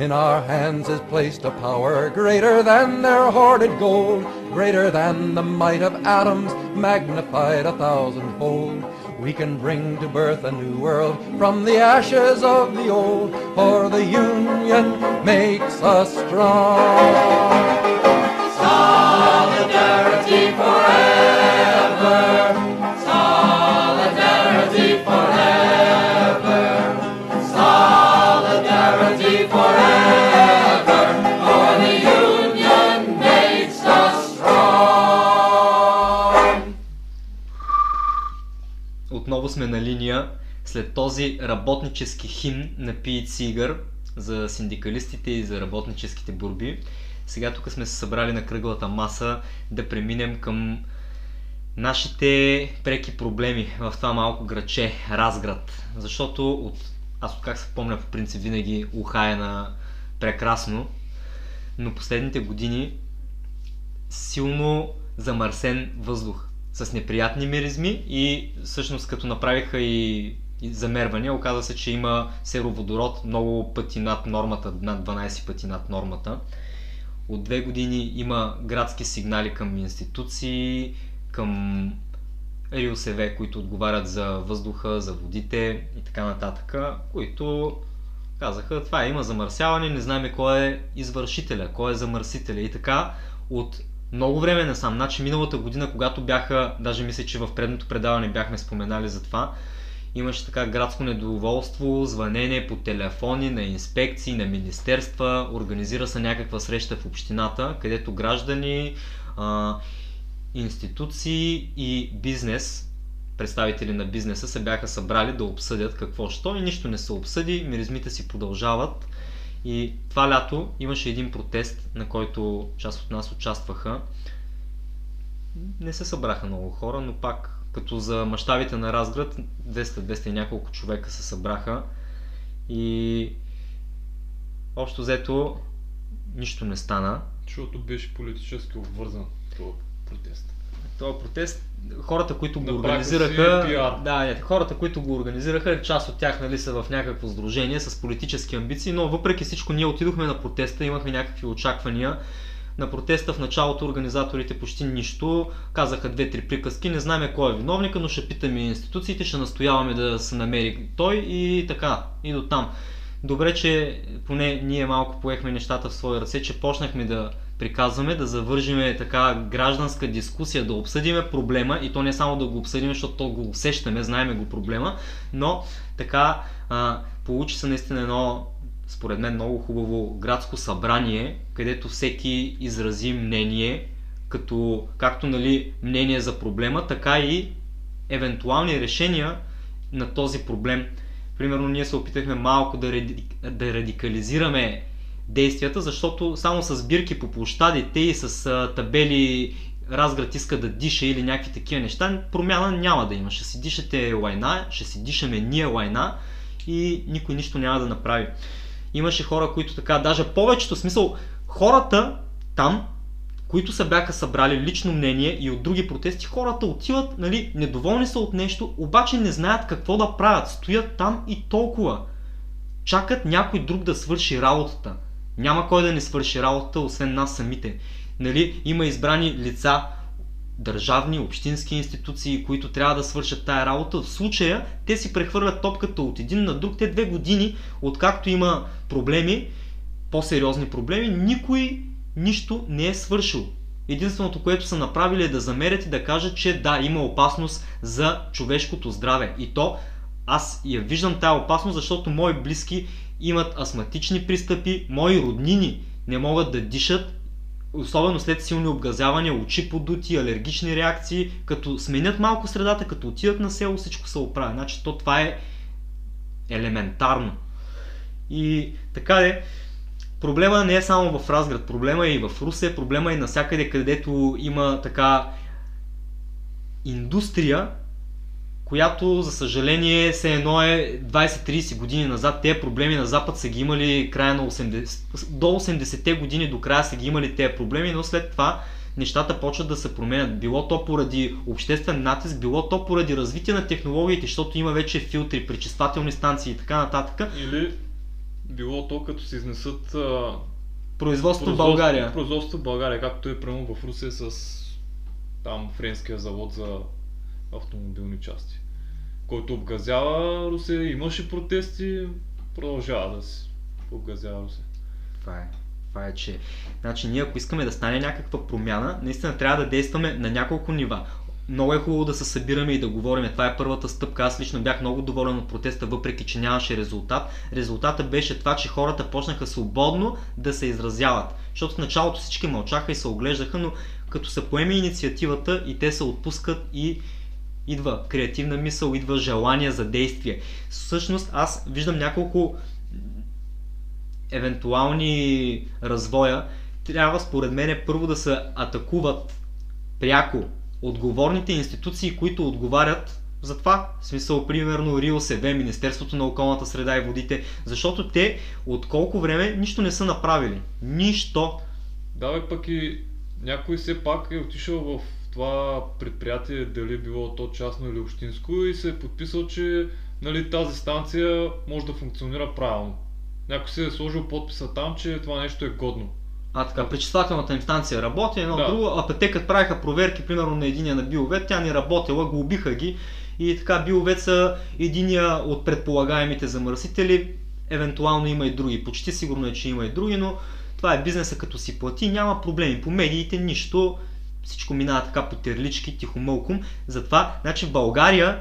S10: In our hands is placed a power greater than their hoarded gold, greater than the might of atoms, magnified a thousandfold. We can bring to birth a new world from the ashes of the old, for the union makes us strong. Solidarity forever.
S1: След този работнически химн на Пи Цигър за синдикалистите и за работническите борби. Сега тук сме се събрали на кръглата маса да преминем към нашите преки проблеми в това малко граче, Разград. Защото от, аз от как се помня по принцип винаги ухая на прекрасно, но последните години силно замърсен въздух с неприятни миризми и всъщност като направиха и, замервания, оказа се, че има сероводород много пъти над нормата, над 12 пъти над нормата. От две години има градски сигнали към институции, към РИОСВ, които отговарят за въздуха, за водите и така нататък, които казаха, това има замърсяване, не знаем кой е извършителя, кой е замърсителя и така от много време насам. Значи миналата година, когато бяха, даже мисля, че в предното предаване бяхме споменали за това, имаше така градско недоволство, звънене по телефони на инспекции, на министерства, организира се някаква среща в общината, където граждани, а, институции и бизнес, представители на бизнеса се бяха събрали да обсъдят какво що и нищо не се обсъди, миризмите си продължават. И това лято имаше един протест, на който част от нас участваха. Не се събраха много хора, но пак като за мащабите на Разград 200-200 и няколко човека се събраха и общо взето нищо не стана.
S3: Защото беше политически обвързан този протест.
S1: Това протест, хората, които го организираха, да, не, хората, които го организираха, част от тях нали, са в някакво сдружение с политически амбиции, но въпреки всичко ние отидохме на протеста, имахме някакви очаквания. На протеста в началото организаторите почти нищо, казаха две-три приказки, не знаем кой е виновника, но ще питаме институциите, ще настояваме да се намери той и така, и до там. Добре, че поне ние малко поехме нещата в свои ръце, че почнахме да приказваме да завържиме така гражданска дискусия, да обсъдиме проблема и то не само да го обсъдим, защото то го усещаме, знаеме го проблема, но така а, получи се наистина едно според мен много хубаво градско събрание, където всеки изрази мнение, като както нали, мнение за проблема, така и евентуални решения на този проблем. Примерно ние се опитахме малко да, ради, да радикализираме действията, защото само с бирки по площадите и с а, табели Разград иска да диша или някакви такива неща, промяна няма да има. Ще си дишате лайна, ще си дишаме ние лайна и никой нищо няма да направи. Имаше хора, които така, даже повечето смисъл, хората там, които се бяха събрали лично мнение и от други протести, хората отиват, нали, недоволни са от нещо, обаче не знаят какво да правят. Стоят там и толкова. Чакат някой друг да свърши работата. Няма кой да не свърши работата, освен нас самите. Нали, има избрани лица, държавни, общински институции, които трябва да свършат тая работа. В случая те си прехвърлят топката от един на друг. Те две години, откакто има проблеми, по-сериозни проблеми, никой нищо не е свършил. Единственото, което са направили е да замерят и да кажат, че да, има опасност за човешкото здраве. И то аз я виждам тази опасност, защото мои близки имат астматични пристъпи, мои роднини не могат да дишат, особено след силни обгазявания, очи подути, алергични реакции, като сменят малко средата, като отидат на село, всичко се оправя. Значи то това е елементарно. И така де, проблема не е само в Разград, проблема е и в Русе, проблема е навсякъде, където има така индустрия, която за съжаление се едно е 20-30 години назад. Тези проблеми на Запад са ги имали края на 80, до 80-те години до края са ги имали тези проблеми, но след това нещата почват да се променят. Било то поради обществен натиск, било то поради развитие на технологиите, защото има вече филтри, пречиствателни станции и така нататък.
S3: Или
S11: било то като се изнесат а,
S1: производство в България.
S11: Производство в България, както е прямо в Русия с там френския завод за автомобилни части, който обгазява Русия, имаше протести, продължава да се обгазява Русия.
S1: Това е. Това е, че значи, ние ако искаме да стане някаква промяна, наистина трябва да действаме на няколко нива. Много е хубаво да се събираме и да говорим. Това е първата стъпка. Аз лично бях много доволен от протеста, въпреки че нямаше резултат. Резултата беше това, че хората почнаха свободно да се изразяват. Защото в началото всички мълчаха и се оглеждаха, но като се поеме инициативата и те се отпускат и идва креативна мисъл, идва желание за действие. Всъщност аз виждам няколко евентуални развоя. Трябва според мен първо да се атакуват пряко отговорните институции, които отговарят за това. В смисъл, примерно, РИОСВ, Министерството на околната среда и водите, защото те от колко време нищо не са направили. Нищо.
S11: Да, пък и някой все пак е отишъл в това предприятие, дали било то частно или общинско и се е подписал, че нали, тази станция може да функционира правилно. Някой си е сложил подписа там, че това нещо е годно.
S1: А така, пречиствателната инстанция работи, едно да. друго, а те като правиха проверки, примерно на единия на Биовет, тя не работела, го убиха ги и така Биовет са единия от предполагаемите замърсители, евентуално има и други, почти сигурно е, че има и други, но това е бизнеса като си плати, няма проблеми. По медиите нищо, всичко минава така по терлички, тихомълком. Затова, значи в България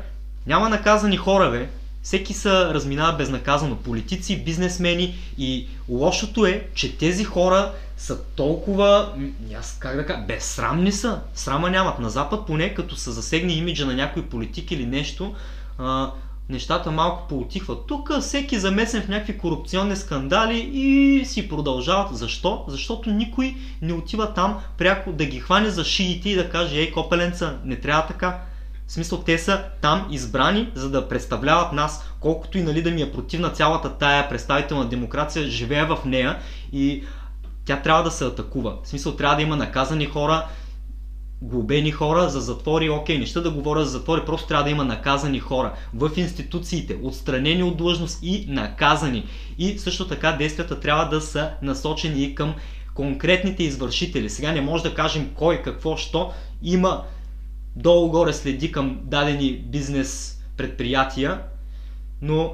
S1: няма наказани хора, бе. Всеки се разминава безнаказано. Политици, бизнесмени и лошото е, че тези хора са толкова, аз как да кажа, безсрамни са. Срама нямат. На Запад поне, като се засегне имиджа на някой политик или нещо, а, нещата малко поутихват. Тук всеки замесен в някакви корупционни скандали и си продължават. Защо? Защото никой не отива там пряко да ги хване за шиите и да каже, ей, копеленца, не трябва така. В смисъл, те са там избрани, за да представляват нас, колкото и нали да ми е противна цялата тая представителна демокрация, живея в нея и тя трябва да се атакува. В смисъл, трябва да има наказани хора, глобени хора за затвори, окей, неща да говоря за затвори, просто трябва да има наказани хора в институциите, отстранени от длъжност и наказани. И също така действията трябва да са насочени и към конкретните извършители. Сега не може да кажем кой, какво, що. Има долу-горе следи към дадени бизнес предприятия, но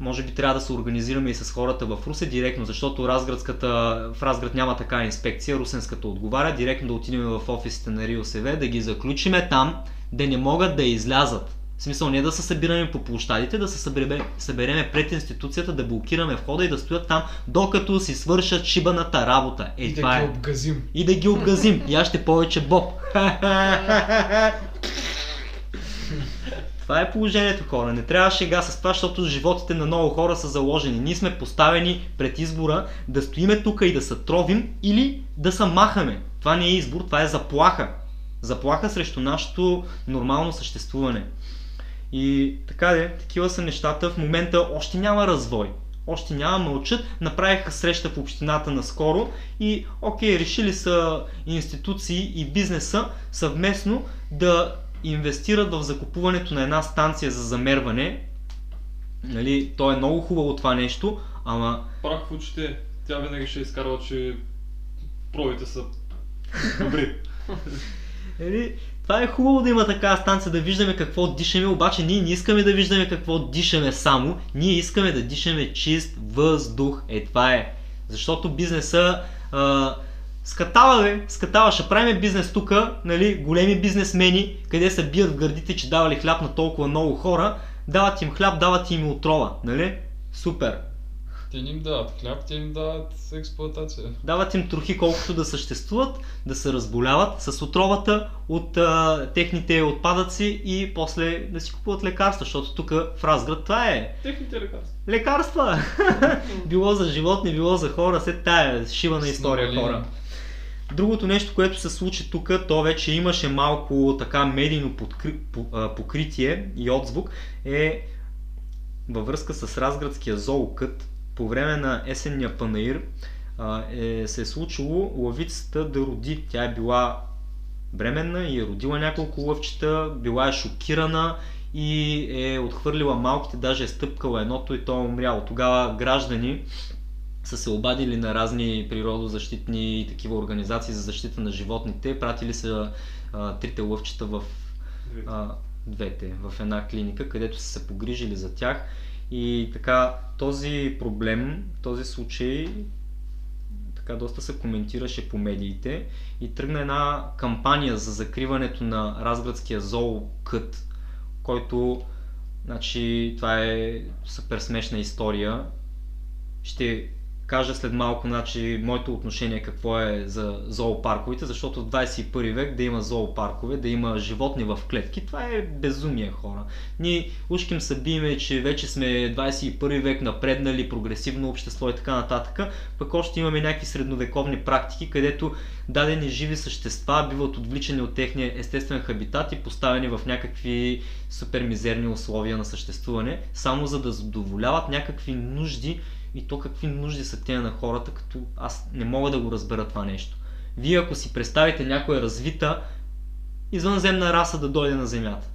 S1: може би трябва да се организираме и с хората в Русе директно, защото Разградската, в Разград няма така инспекция, Русенската отговаря, директно да отидем в офисите на РИОСВ, да ги заключиме там, да не могат да излязат. В смисъл не да се събираме по площадите, да се събереме, събереме пред институцията, да блокираме входа и да стоят там, докато си свършат шибаната работа.
S3: Е, и да ги е. обгазим.
S1: И да ги обгазим. И аз ще повече Боб. <laughs> <laughs> Това е положението хора. Не трябва шега с това, защото животите на много хора са заложени. Ние сме поставени пред избора да стоиме тук и да се тровим или да се махаме. Това не е избор, това е заплаха. Заплаха срещу нашето нормално съществуване. И така де, такива са нещата. В момента още няма развой. Още няма мълчат. Направиха среща в общината наскоро и окей, решили са институции и бизнеса съвместно да инвестират в закупуването на една станция за замерване. Нали, то е много хубаво това нещо, ама...
S11: Прах в очите. Тя винаги ще изкарва, че пробите са добри. <laughs>
S1: Нали, това е хубаво да има такава станция, да виждаме какво дишаме, обаче ние не искаме да виждаме какво дишаме само, ние искаме да дишаме чист въздух. Е, това е. Защото бизнеса а, скатава, бе, скатава, ще правим бизнес тук, нали, големи бизнесмени, къде се бият в гърдите, че давали хляб на толкова много хора, дават им хляб, дават им отрова, нали? Супер.
S3: Те ни им дават хляб, те им дават експлуатация.
S1: Дават им трохи колкото да съществуват, да се разболяват с отровата от а, техните отпадъци и после да си купуват лекарства, защото тук в Разград това е.
S11: Техните лекарства.
S1: Лекарства! <laughs> било за животни, било за хора, след тая шивана история хора. Другото нещо, което се случи тук, то вече имаше малко така медийно покритие и отзвук, е във връзка с Разградския зоокът. По време на есенния панаир е, се е случило лъвицата да роди. Тя е била бременна и е родила няколко лъвчета, била е шокирана и е отхвърлила малките, даже е стъпкала едното и то е умряло. Тогава граждани са се обадили на разни природозащитни и такива организации за защита на животните, пратили са а, трите лъвчета в а, двете, в една клиника, където са се погрижили за тях. И така, този проблем, този случай така доста се коментираше по медиите и тръгна една кампания за закриването на разградския зоокът, който, значи, това е супер смешна история. Ще кажа след малко значи, моето отношение какво е за зоопарковите, защото в 21 век да има зоопаркове, да има животни в клетки, това е безумие хора. Ние ушким се че вече сме 21 век напреднали, прогресивно общество и така нататък, пък още имаме някакви средновековни практики, където дадени живи същества биват отвличани от техния естествен хабитат и поставени в някакви супер мизерни условия на съществуване, само за да задоволяват някакви нужди и то какви нужди са те на хората, като аз не мога да го разбера това нещо. Вие ако си представите някоя развита извънземна раса да дойде на Земята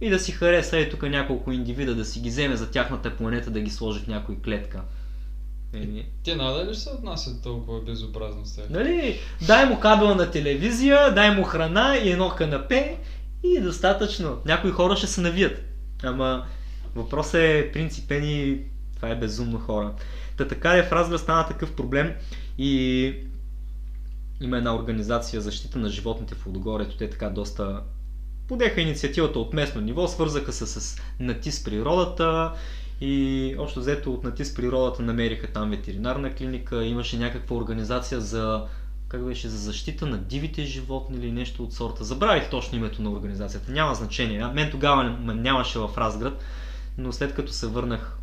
S1: и да си хареса и тук няколко индивида, да си ги вземе за тяхната планета, да ги сложи в някой клетка.
S3: Еми... Те надали ли се отнасят толкова безобразно с тях?
S1: Нали, дай му кабела на телевизия, дай му храна и едно канапе и достатъчно. Някои хора ще се навият. Ама въпросът е принципен и това е безумно хора. Та така е в Разград стана такъв проблем и има една организация защита на животните в Лудогорето. Те така доста подеха инициативата от местно ниво, свързаха се с натис природата и общо взето от натис природата намериха там ветеринарна клиника, имаше някаква организация за как беше, за защита на дивите животни или нещо от сорта. Забравих точно името на организацията, няма значение. Мен тогава нямаше в Разград, но след като се върнах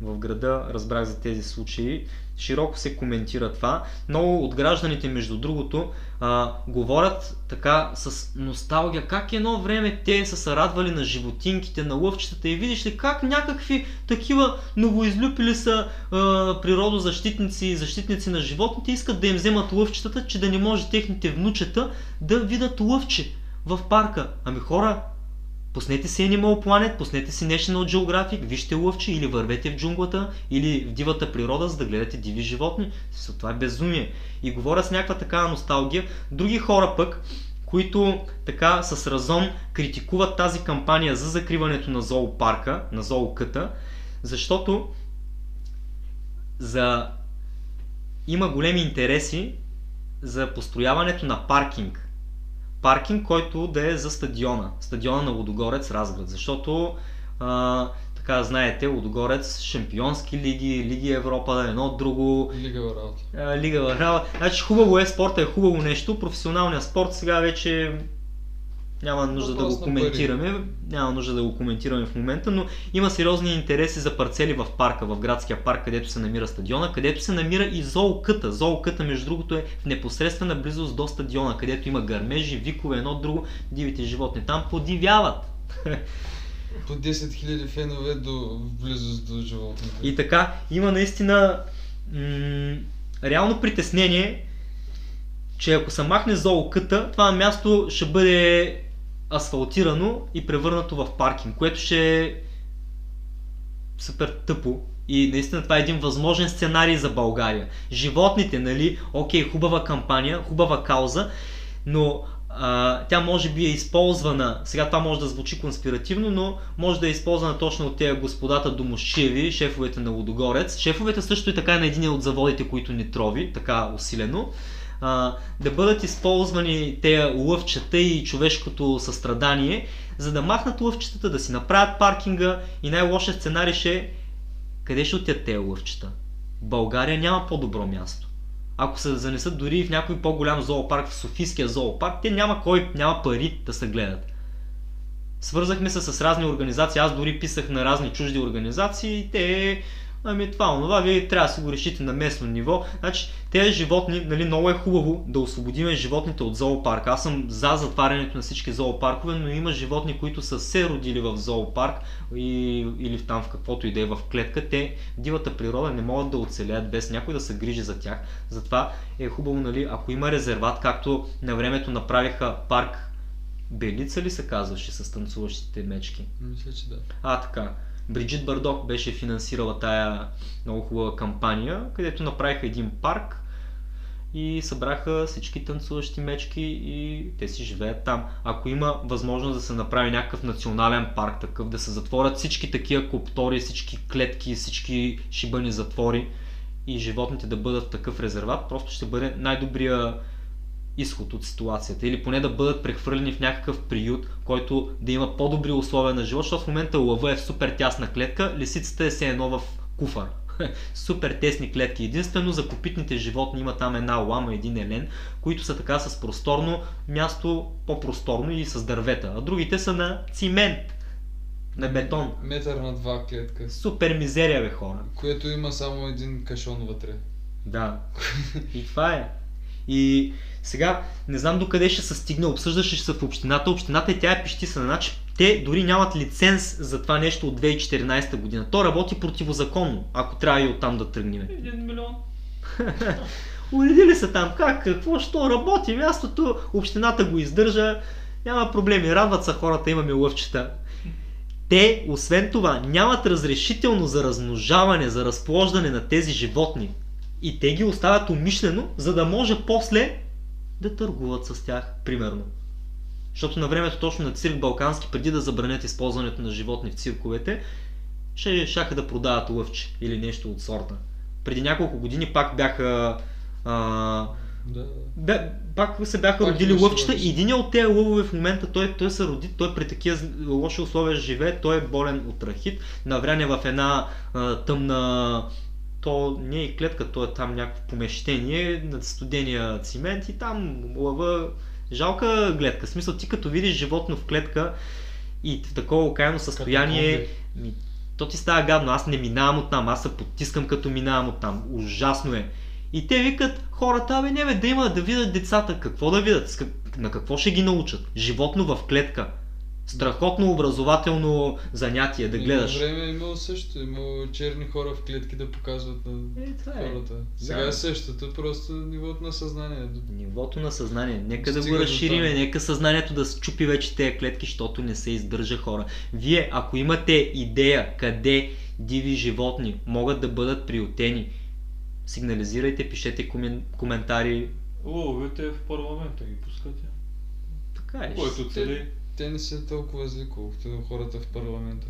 S1: в града, разбрах за тези случаи. Широко се коментира това. Много от гражданите, между другото, а, говорят така с носталгия, как едно време те са се радвали на животинките, на лъвчетата и видиш ли как някакви такива новоизлюпили са а, природозащитници и защитници на животните искат да им вземат лъвчетата, че да не може техните внучета да видят лъвче в парка. Ами хора, Пуснете си Animal Planet, пуснете си National Geographic, вижте лъвче или вървете в джунглата или в дивата природа, за да гледате диви животни. Това е безумие. И говоря с някаква такава носталгия. Други хора пък, които така с разум критикуват тази кампания за закриването на зоопарка, на зоокъта, защото за... има големи интереси за построяването на паркинг паркинг, който да е за стадиона. Стадиона на Лудогорец Разград. Защото а, така знаете, Лудогорец, шампионски лиги, Лиги Европа, едно от друго.
S3: Лигава работа.
S1: Лигава работа. Значи хубаво е, спорта е хубаво нещо, професионалният спорт сега вече няма нужда Въпрос да го коментираме, пари. няма нужда да го коментираме в момента, но има сериозни интереси за парцели в парка, в градския парк, където се намира стадиона, където се намира и зоокъта. Зоокъта, между другото, е в непосредствена близост до стадиона, където има гърмежи, викове, едно друго, дивите животни там подивяват. <laughs>
S3: По 10 000 фенове до близост до животните.
S1: И така, има наистина м- реално притеснение, че ако се махне зоокъта, това място ще бъде асфалтирано и превърнато в паркинг, което ще е супер тъпо. И наистина това е един възможен сценарий за България. Животните, нали, окей, хубава кампания, хубава кауза, но а, тя може би е използвана, сега това може да звучи конспиративно, но може да е използвана точно от тези господата домощиви, шефовете на Лудогорец. Шефовете също и така е на един от заводите, които ни трови, така усилено а, да бъдат използвани тези лъвчета и човешкото състрадание, за да махнат лъвчетата, да си направят паркинга и най-лошият сценарий ще е къде ще отидат тези лъвчета? В България няма по-добро място. Ако се занесат дори в някой по-голям зоопарк, в Софийския зоопарк, те няма кой, няма пари да се гледат. Свързахме се с разни организации, аз дори писах на разни чужди организации и те Ами това, онова, вие трябва да си го решите на местно ниво. Значи, тези животни, нали, много е хубаво да освободиме животните от зоопарк. Аз съм за затварянето на всички зоопаркове, но има животни, които са се родили в зоопарк и, или там в каквото и да е в клетка. Те в дивата природа не могат да оцелят без някой да се грижи за тях. Затова е хубаво, нали, ако има резерват, както на времето направиха парк Белица ли се казваше с танцуващите мечки?
S3: Мисля, че да.
S1: А, така. Бриджит Бардок беше финансирала тая много хубава кампания, където направиха един парк и събраха всички танцуващи мечки и те си живеят там. Ако има възможност да се направи някакъв национален парк, такъв да се затворят всички такива коптори, всички клетки, всички шибани затвори и животните да бъдат в такъв резерват, просто ще бъде най-добрия изход от ситуацията или поне да бъдат прехвърлени в някакъв приют, който да има по-добри условия на живот, защото в момента лъва е в супер тясна клетка, лисицата е се едно в куфар. <laughs> супер тесни клетки. Единствено за копитните животни има там една лама, един елен, които са така с просторно място, по-просторно и с дървета. А другите са на цимент, на бетон.
S3: Метър на два клетка.
S1: Супер мизерия, бе хора.
S3: Което има само един кашон вътре.
S1: Да. <laughs> И това е. И сега, не знам докъде ще се стигне, обсъждаше се в общината. Общината и тя е пищисана. Значи, те дори нямат лиценз за това нещо от 2014 година. То работи противозаконно, ако трябва и оттам да тръгнем.
S11: Един милион. <laughs>
S1: Уредили са там как, какво, що работи мястото, общината го издържа, няма проблеми, радват са хората, имаме лъвчета. Те, освен това, нямат разрешително за размножаване, за разплождане на тези животни. И те ги оставят умишлено, за да може после да търгуват с тях, примерно. Защото на времето точно на цирк Балкански, преди да забранят използването на животни в цирковете, ще шаха да продават лъвче или нещо от сорта. Преди няколко години пак бяха а,
S3: Да.
S1: бе, пак се бяха
S3: Пак
S1: родили лъвчета и един от тези лъвове в момента, той, той се роди, той при такива лоши условия живее, той е болен от рахит, навряне в една а, тъмна то не е клетка, то е там някакво помещение на студения цимент и там лъва жалка гледка. В смисъл ти като видиш животно в клетка и в такова окаяно състояние, ми, то ти става гадно. Аз не минавам от там, аз се потискам като минавам от там. Ужасно е. И те викат хората, абе не бе, да има да видят децата. Какво да видят? На какво ще ги научат? Животно в клетка. Страхотно образователно занятие да гледаш.
S3: Едно време е имало също, имало черни хора в клетки да показват на
S1: Е, това е.
S3: хората. Сега
S1: Да.
S3: е същото, просто нивото на съзнание.
S1: Нивото на съзнание. Нека да
S3: Стига
S1: го
S3: до
S1: разшириме, нека съзнанието да счупи вече тези клетки, защото не се издържа хора. Вие, ако имате идея къде диви животни могат да бъдат приютени, сигнализирайте, пишете комен... коментари.
S11: Лъвовете в парламента ги пускате.
S1: Така е.
S11: Който цели.
S3: Те не са толкова зли, колкото хората в парламента.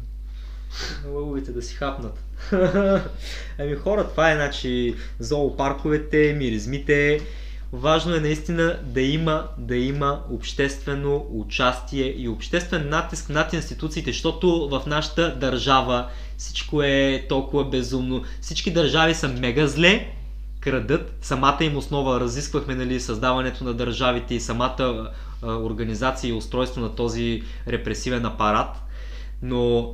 S1: на лъвовете да си хапнат. <laughs> Ами хора, това е значи зоопарковете, миризмите. Важно е наистина да има, да има обществено участие и обществен натиск над институциите, защото в нашата държава всичко е толкова безумно. Всички държави са мега зле, крадат. Самата им основа, разисквахме нали, създаването на държавите и самата организация и устройство на този репресивен апарат. Но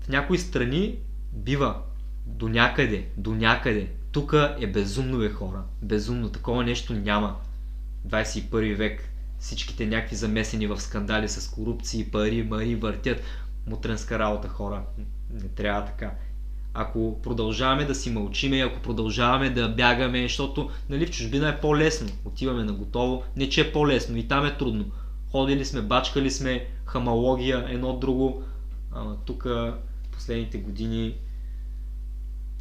S1: в някои страни бива до някъде, до някъде. Тук е безумно бе хора. Безумно. Такова нещо няма. 21 век. Всичките някакви замесени в скандали с корупции, пари, мари, въртят. Мутренска работа хора. Не трябва така. Ако продължаваме да си мълчиме, ако продължаваме да бягаме, защото нали, в чужбина е по-лесно. Отиваме на готово. Не че е по-лесно. И там е трудно. Ходили сме, бачкали сме, хамалогия, едно друго. Ама тук последните години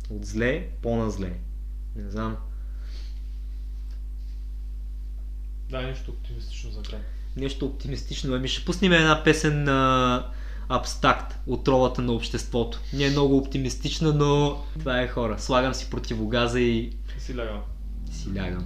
S1: от зле по-на зле. Не знам.
S11: Да, нещо оптимистично за край.
S1: Нещо оптимистично. Ами ще пуснем една песен на Абстакт, отровата на обществото. Не е много оптимистична, но това е хора. Слагам си противогаза И
S11: си лягам.
S1: си лягам.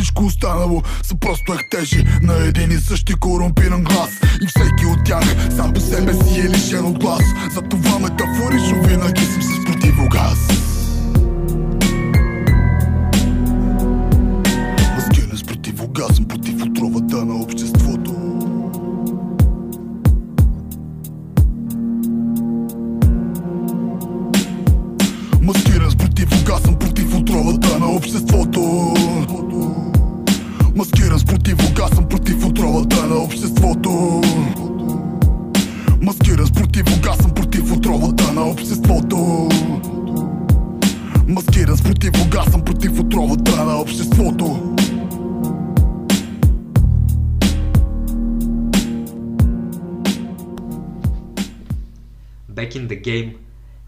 S12: Всичко останало са просто ехтежи. На един и същи корумпиран глас. И всеки от тях сам по себе си е лишен от глас. Затова метафорично винаги съм с противогаз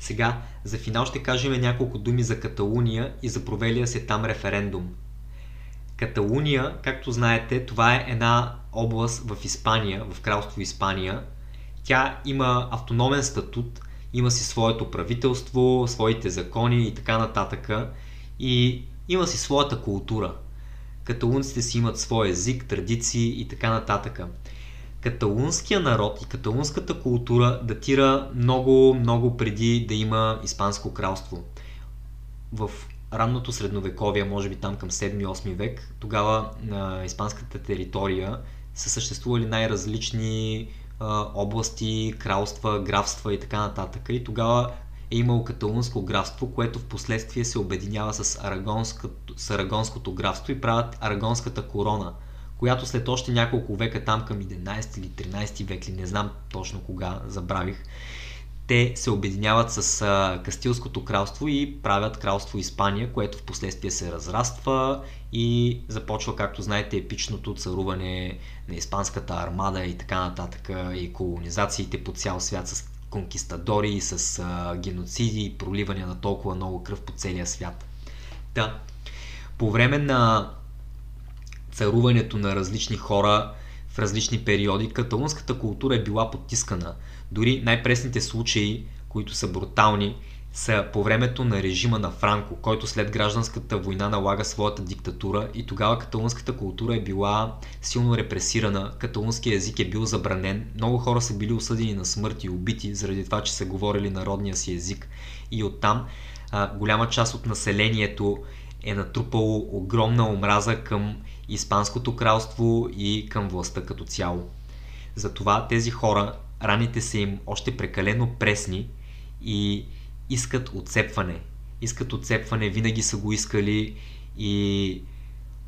S1: Сега, за финал ще кажем няколко думи за Каталуния и за провелия се там референдум. Каталуния, както знаете, това е една област в Испания, в кралство Испания. Тя има автономен статут, има си своето правителство, своите закони и така нататък. И има си своята култура. Каталунците си имат свой език, традиции и така нататък. Каталунския народ и каталунската култура датира много, много преди да има Испанско кралство. В ранното средновековие, може би там към 7-8 век, тогава на испанската територия са съществували най-различни а, области, кралства, графства и така нататък. И тогава е имало каталунско графство, което в последствие се обединява с, с арагонското графство и правят арагонската корона, която след още няколко века, там към 11 или 13 век, ли не знам точно кога, забравих, те се обединяват с Кастилското кралство и правят кралство Испания, което в последствие се разраства и започва, както знаете, епичното царуване на испанската армада и така нататък и колонизациите по цял свят с конкистадори, с а, геноциди и проливане на толкова много кръв по целия свят. Да. По време на царуването на различни хора в различни периоди, каталунската култура е била потискана. Дори най-пресните случаи, които са брутални, са по времето на режима на Франко, който след гражданската война налага своята диктатура и тогава каталунската култура е била силно репресирана, каталунския език е бил забранен, много хора са били осъдени на смърт и убити заради това, че са говорили народния си език и оттам а, голяма част от населението е натрупало огромна омраза към Испанското кралство и към властта като цяло. Затова тези хора, раните са им още прекалено пресни и искат отцепване. Искат отцепване, винаги са го искали и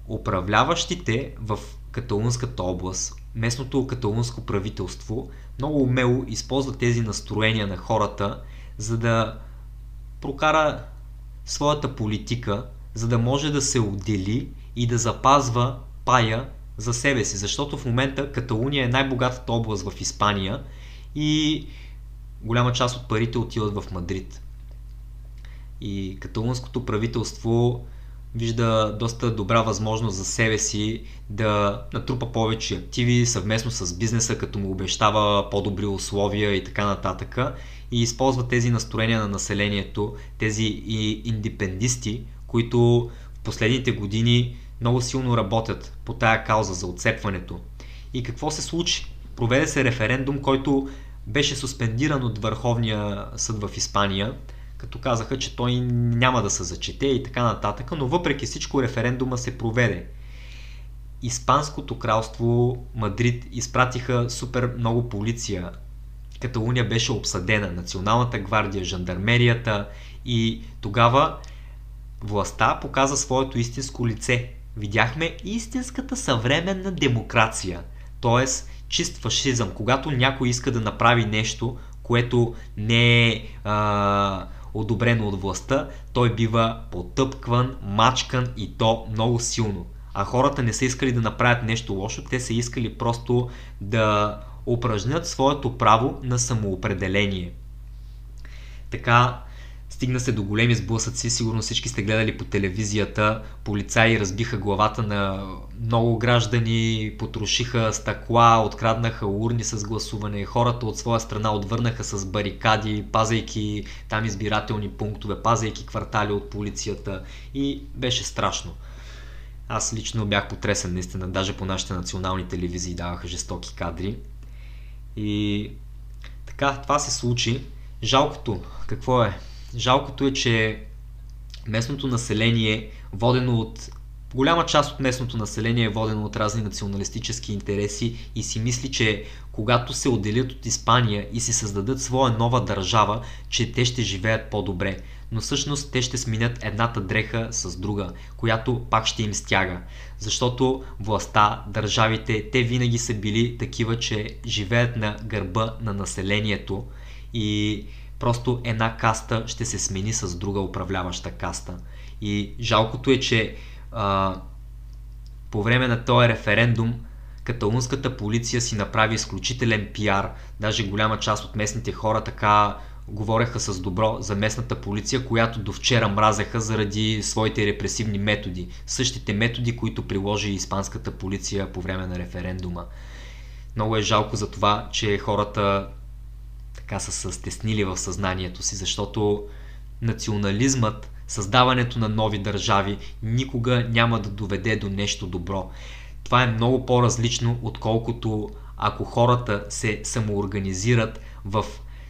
S1: управляващите в каталунската област, местното каталунско правителство, много умело използва тези настроения на хората, за да прокара своята политика, за да може да се отдели и да запазва пая за себе си, защото в момента Каталуния е най-богатата област в Испания и голяма част от парите отиват в Мадрид. И каталунското правителство вижда доста добра възможност за себе си да натрупа повече активи съвместно с бизнеса, като му обещава по-добри условия и така нататък. И използва тези настроения на населението, тези и индепендисти, които в последните години много силно работят по тая кауза за отцепването. И какво се случи? Проведе се референдум, който беше суспендиран от Върховния съд в Испания, като казаха, че той няма да се зачете и така нататък, но въпреки всичко референдума се проведе. Испанското кралство Мадрид изпратиха супер много полиция. Каталуния беше обсадена, Националната гвардия, жандармерията и тогава властта показа своето истинско лице. Видяхме истинската съвременна демокрация, т.е. чист фашизъм, когато някой иска да направи нещо, което не е а, одобрено от властта, той бива потъпкван, мачкан и то много силно. А хората не са искали да направят нещо лошо, те са искали просто да упражнят своето право на самоопределение. Така Стигна се до големи сблъсъци, сигурно всички сте гледали по телевизията. Полицаи разбиха главата на много граждани, потрошиха стъкла, откраднаха урни с гласуване. Хората от своя страна отвърнаха с барикади, пазайки там избирателни пунктове, пазайки квартали от полицията и беше страшно. Аз лично бях потресен, наистина, даже по нашите национални телевизии даваха жестоки кадри. И така, това се случи. Жалкото, какво е? Жалкото е, че местното население, водено от голяма част от местното население е водено от разни националистически интереси и си мисли, че когато се отделят от Испания и си създадат своя нова държава, че те ще живеят по-добре. Но всъщност те ще сменят едната дреха с друга, която пак ще им стяга. Защото властта, държавите, те винаги са били такива, че живеят на гърба на населението и Просто една каста ще се смени с друга управляваща каста. И жалкото е, че а, по време на този референдум каталунската полиция си направи изключителен пиар. Даже голяма част от местните хора така говореха с добро за местната полиция, която до вчера мразеха заради своите репресивни методи. Същите методи, които приложи испанската полиция по време на референдума. Много е жалко за това, че хората така са се стеснили в съзнанието си, защото национализмът, създаването на нови държави никога няма да доведе до нещо добро. Това е много по-различно, отколкото ако хората се самоорганизират в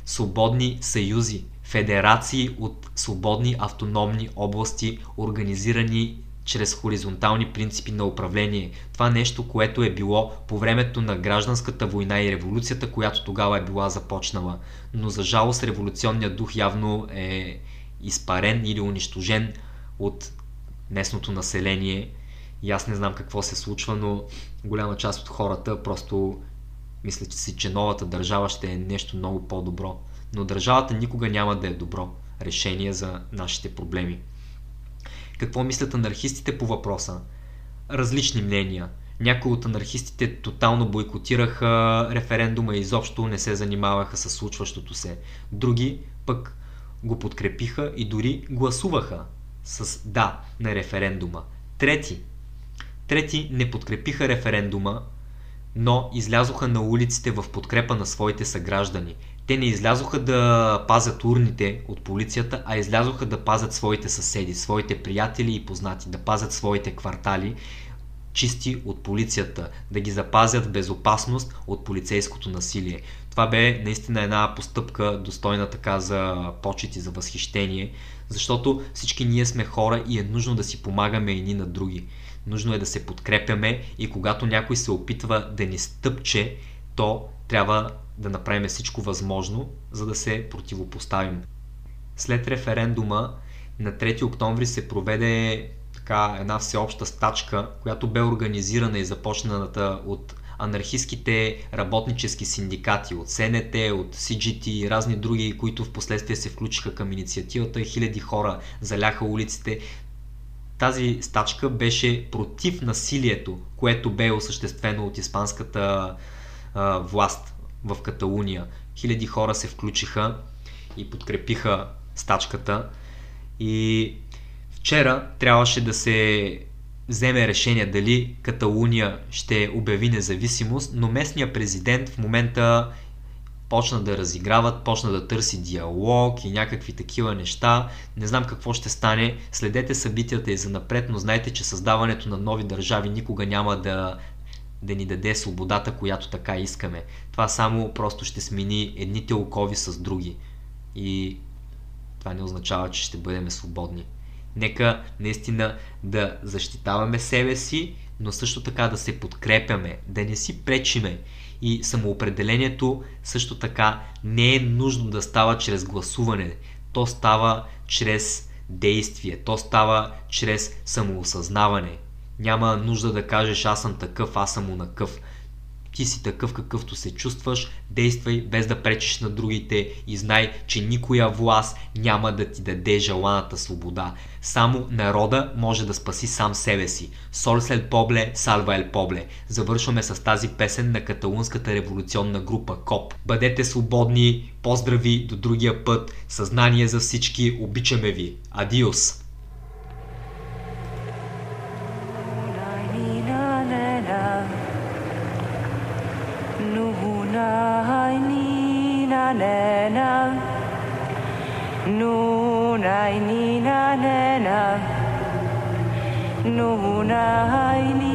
S1: свободни съюзи, федерации от свободни автономни области, организирани чрез хоризонтални принципи на управление. Това нещо, което е било по времето на гражданската война и революцията, която тогава е била започнала. Но за жалост революционният дух явно е изпарен или унищожен от местното население. И аз не знам какво се случва, но голяма част от хората просто мислят си, че новата държава ще е нещо много по-добро. Но държавата никога няма да е добро решение за нашите проблеми. Какво мислят анархистите по въпроса? Различни мнения. Някои от анархистите тотално бойкотираха референдума и изобщо не се занимаваха с случващото се. Други пък го подкрепиха и дори гласуваха с да на референдума. Трети. Трети не подкрепиха референдума, но излязоха на улиците в подкрепа на своите съграждани те не излязоха да пазят урните от полицията, а излязоха да пазят своите съседи, своите приятели и познати, да пазят своите квартали чисти от полицията, да ги запазят в безопасност от полицейското насилие. Това бе наистина една постъпка достойна така за почет и за възхищение, защото всички ние сме хора и е нужно да си помагаме едни на други. Нужно е да се подкрепяме и когато някой се опитва да ни стъпче, то трябва да направим всичко възможно, за да се противопоставим. След референдума на 3 октомври се проведе така една всеобща стачка, която бе организирана и започната от анархистските работнически синдикати, от СНТ, от CGT и разни други, които в последствие се включиха към инициативата. Хиляди хора заляха улиците. тази стачка беше против насилието, което бе осъществено от испанската а, власт в Каталуния. Хиляди хора се включиха и подкрепиха стачката. И вчера трябваше да се вземе решение дали Каталуния ще обяви независимост, но местният президент в момента почна да разиграват, почна да търси диалог и някакви такива неща. Не знам какво ще стане. Следете събитията и за напред, но знайте, че създаването на нови държави никога няма да, да ни даде свободата, която така искаме. Това само просто ще смени едните окови с други. И това не означава, че ще бъдем свободни. Нека наистина да защитаваме себе си, но също така да се подкрепяме, да не си пречиме. И самоопределението също така не е нужно да става чрез гласуване. То става чрез действие, то става чрез самоосъзнаване. Няма нужда да кажеш аз съм такъв, аз съм унакъв ти си такъв какъвто се чувстваш, действай без да пречиш на другите и знай, че никоя власт няма да ти даде желаната свобода. Само народа може да спаси сам себе си. Сол след побле, салва ел побле. Завършваме с тази песен на каталунската революционна група КОП. Бъдете свободни, поздрави до другия път, съзнание за всички, обичаме ви. Адиос!
S13: na nuna, Nunai
S14: ni na na na Nunai ni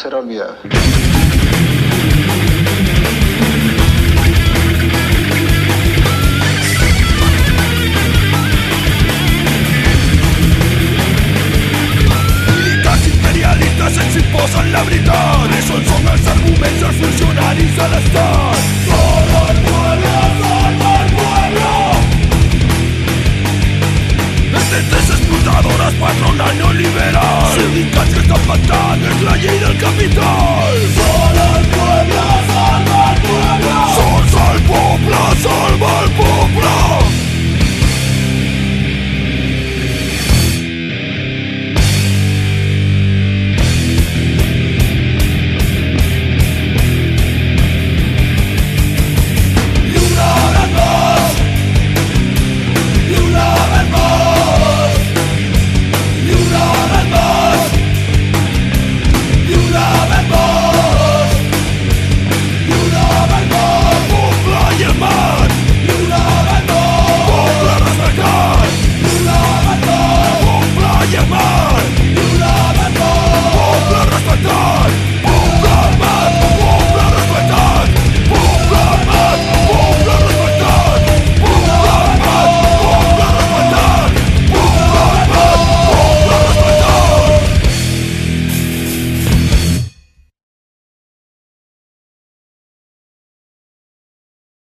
S14: será minha.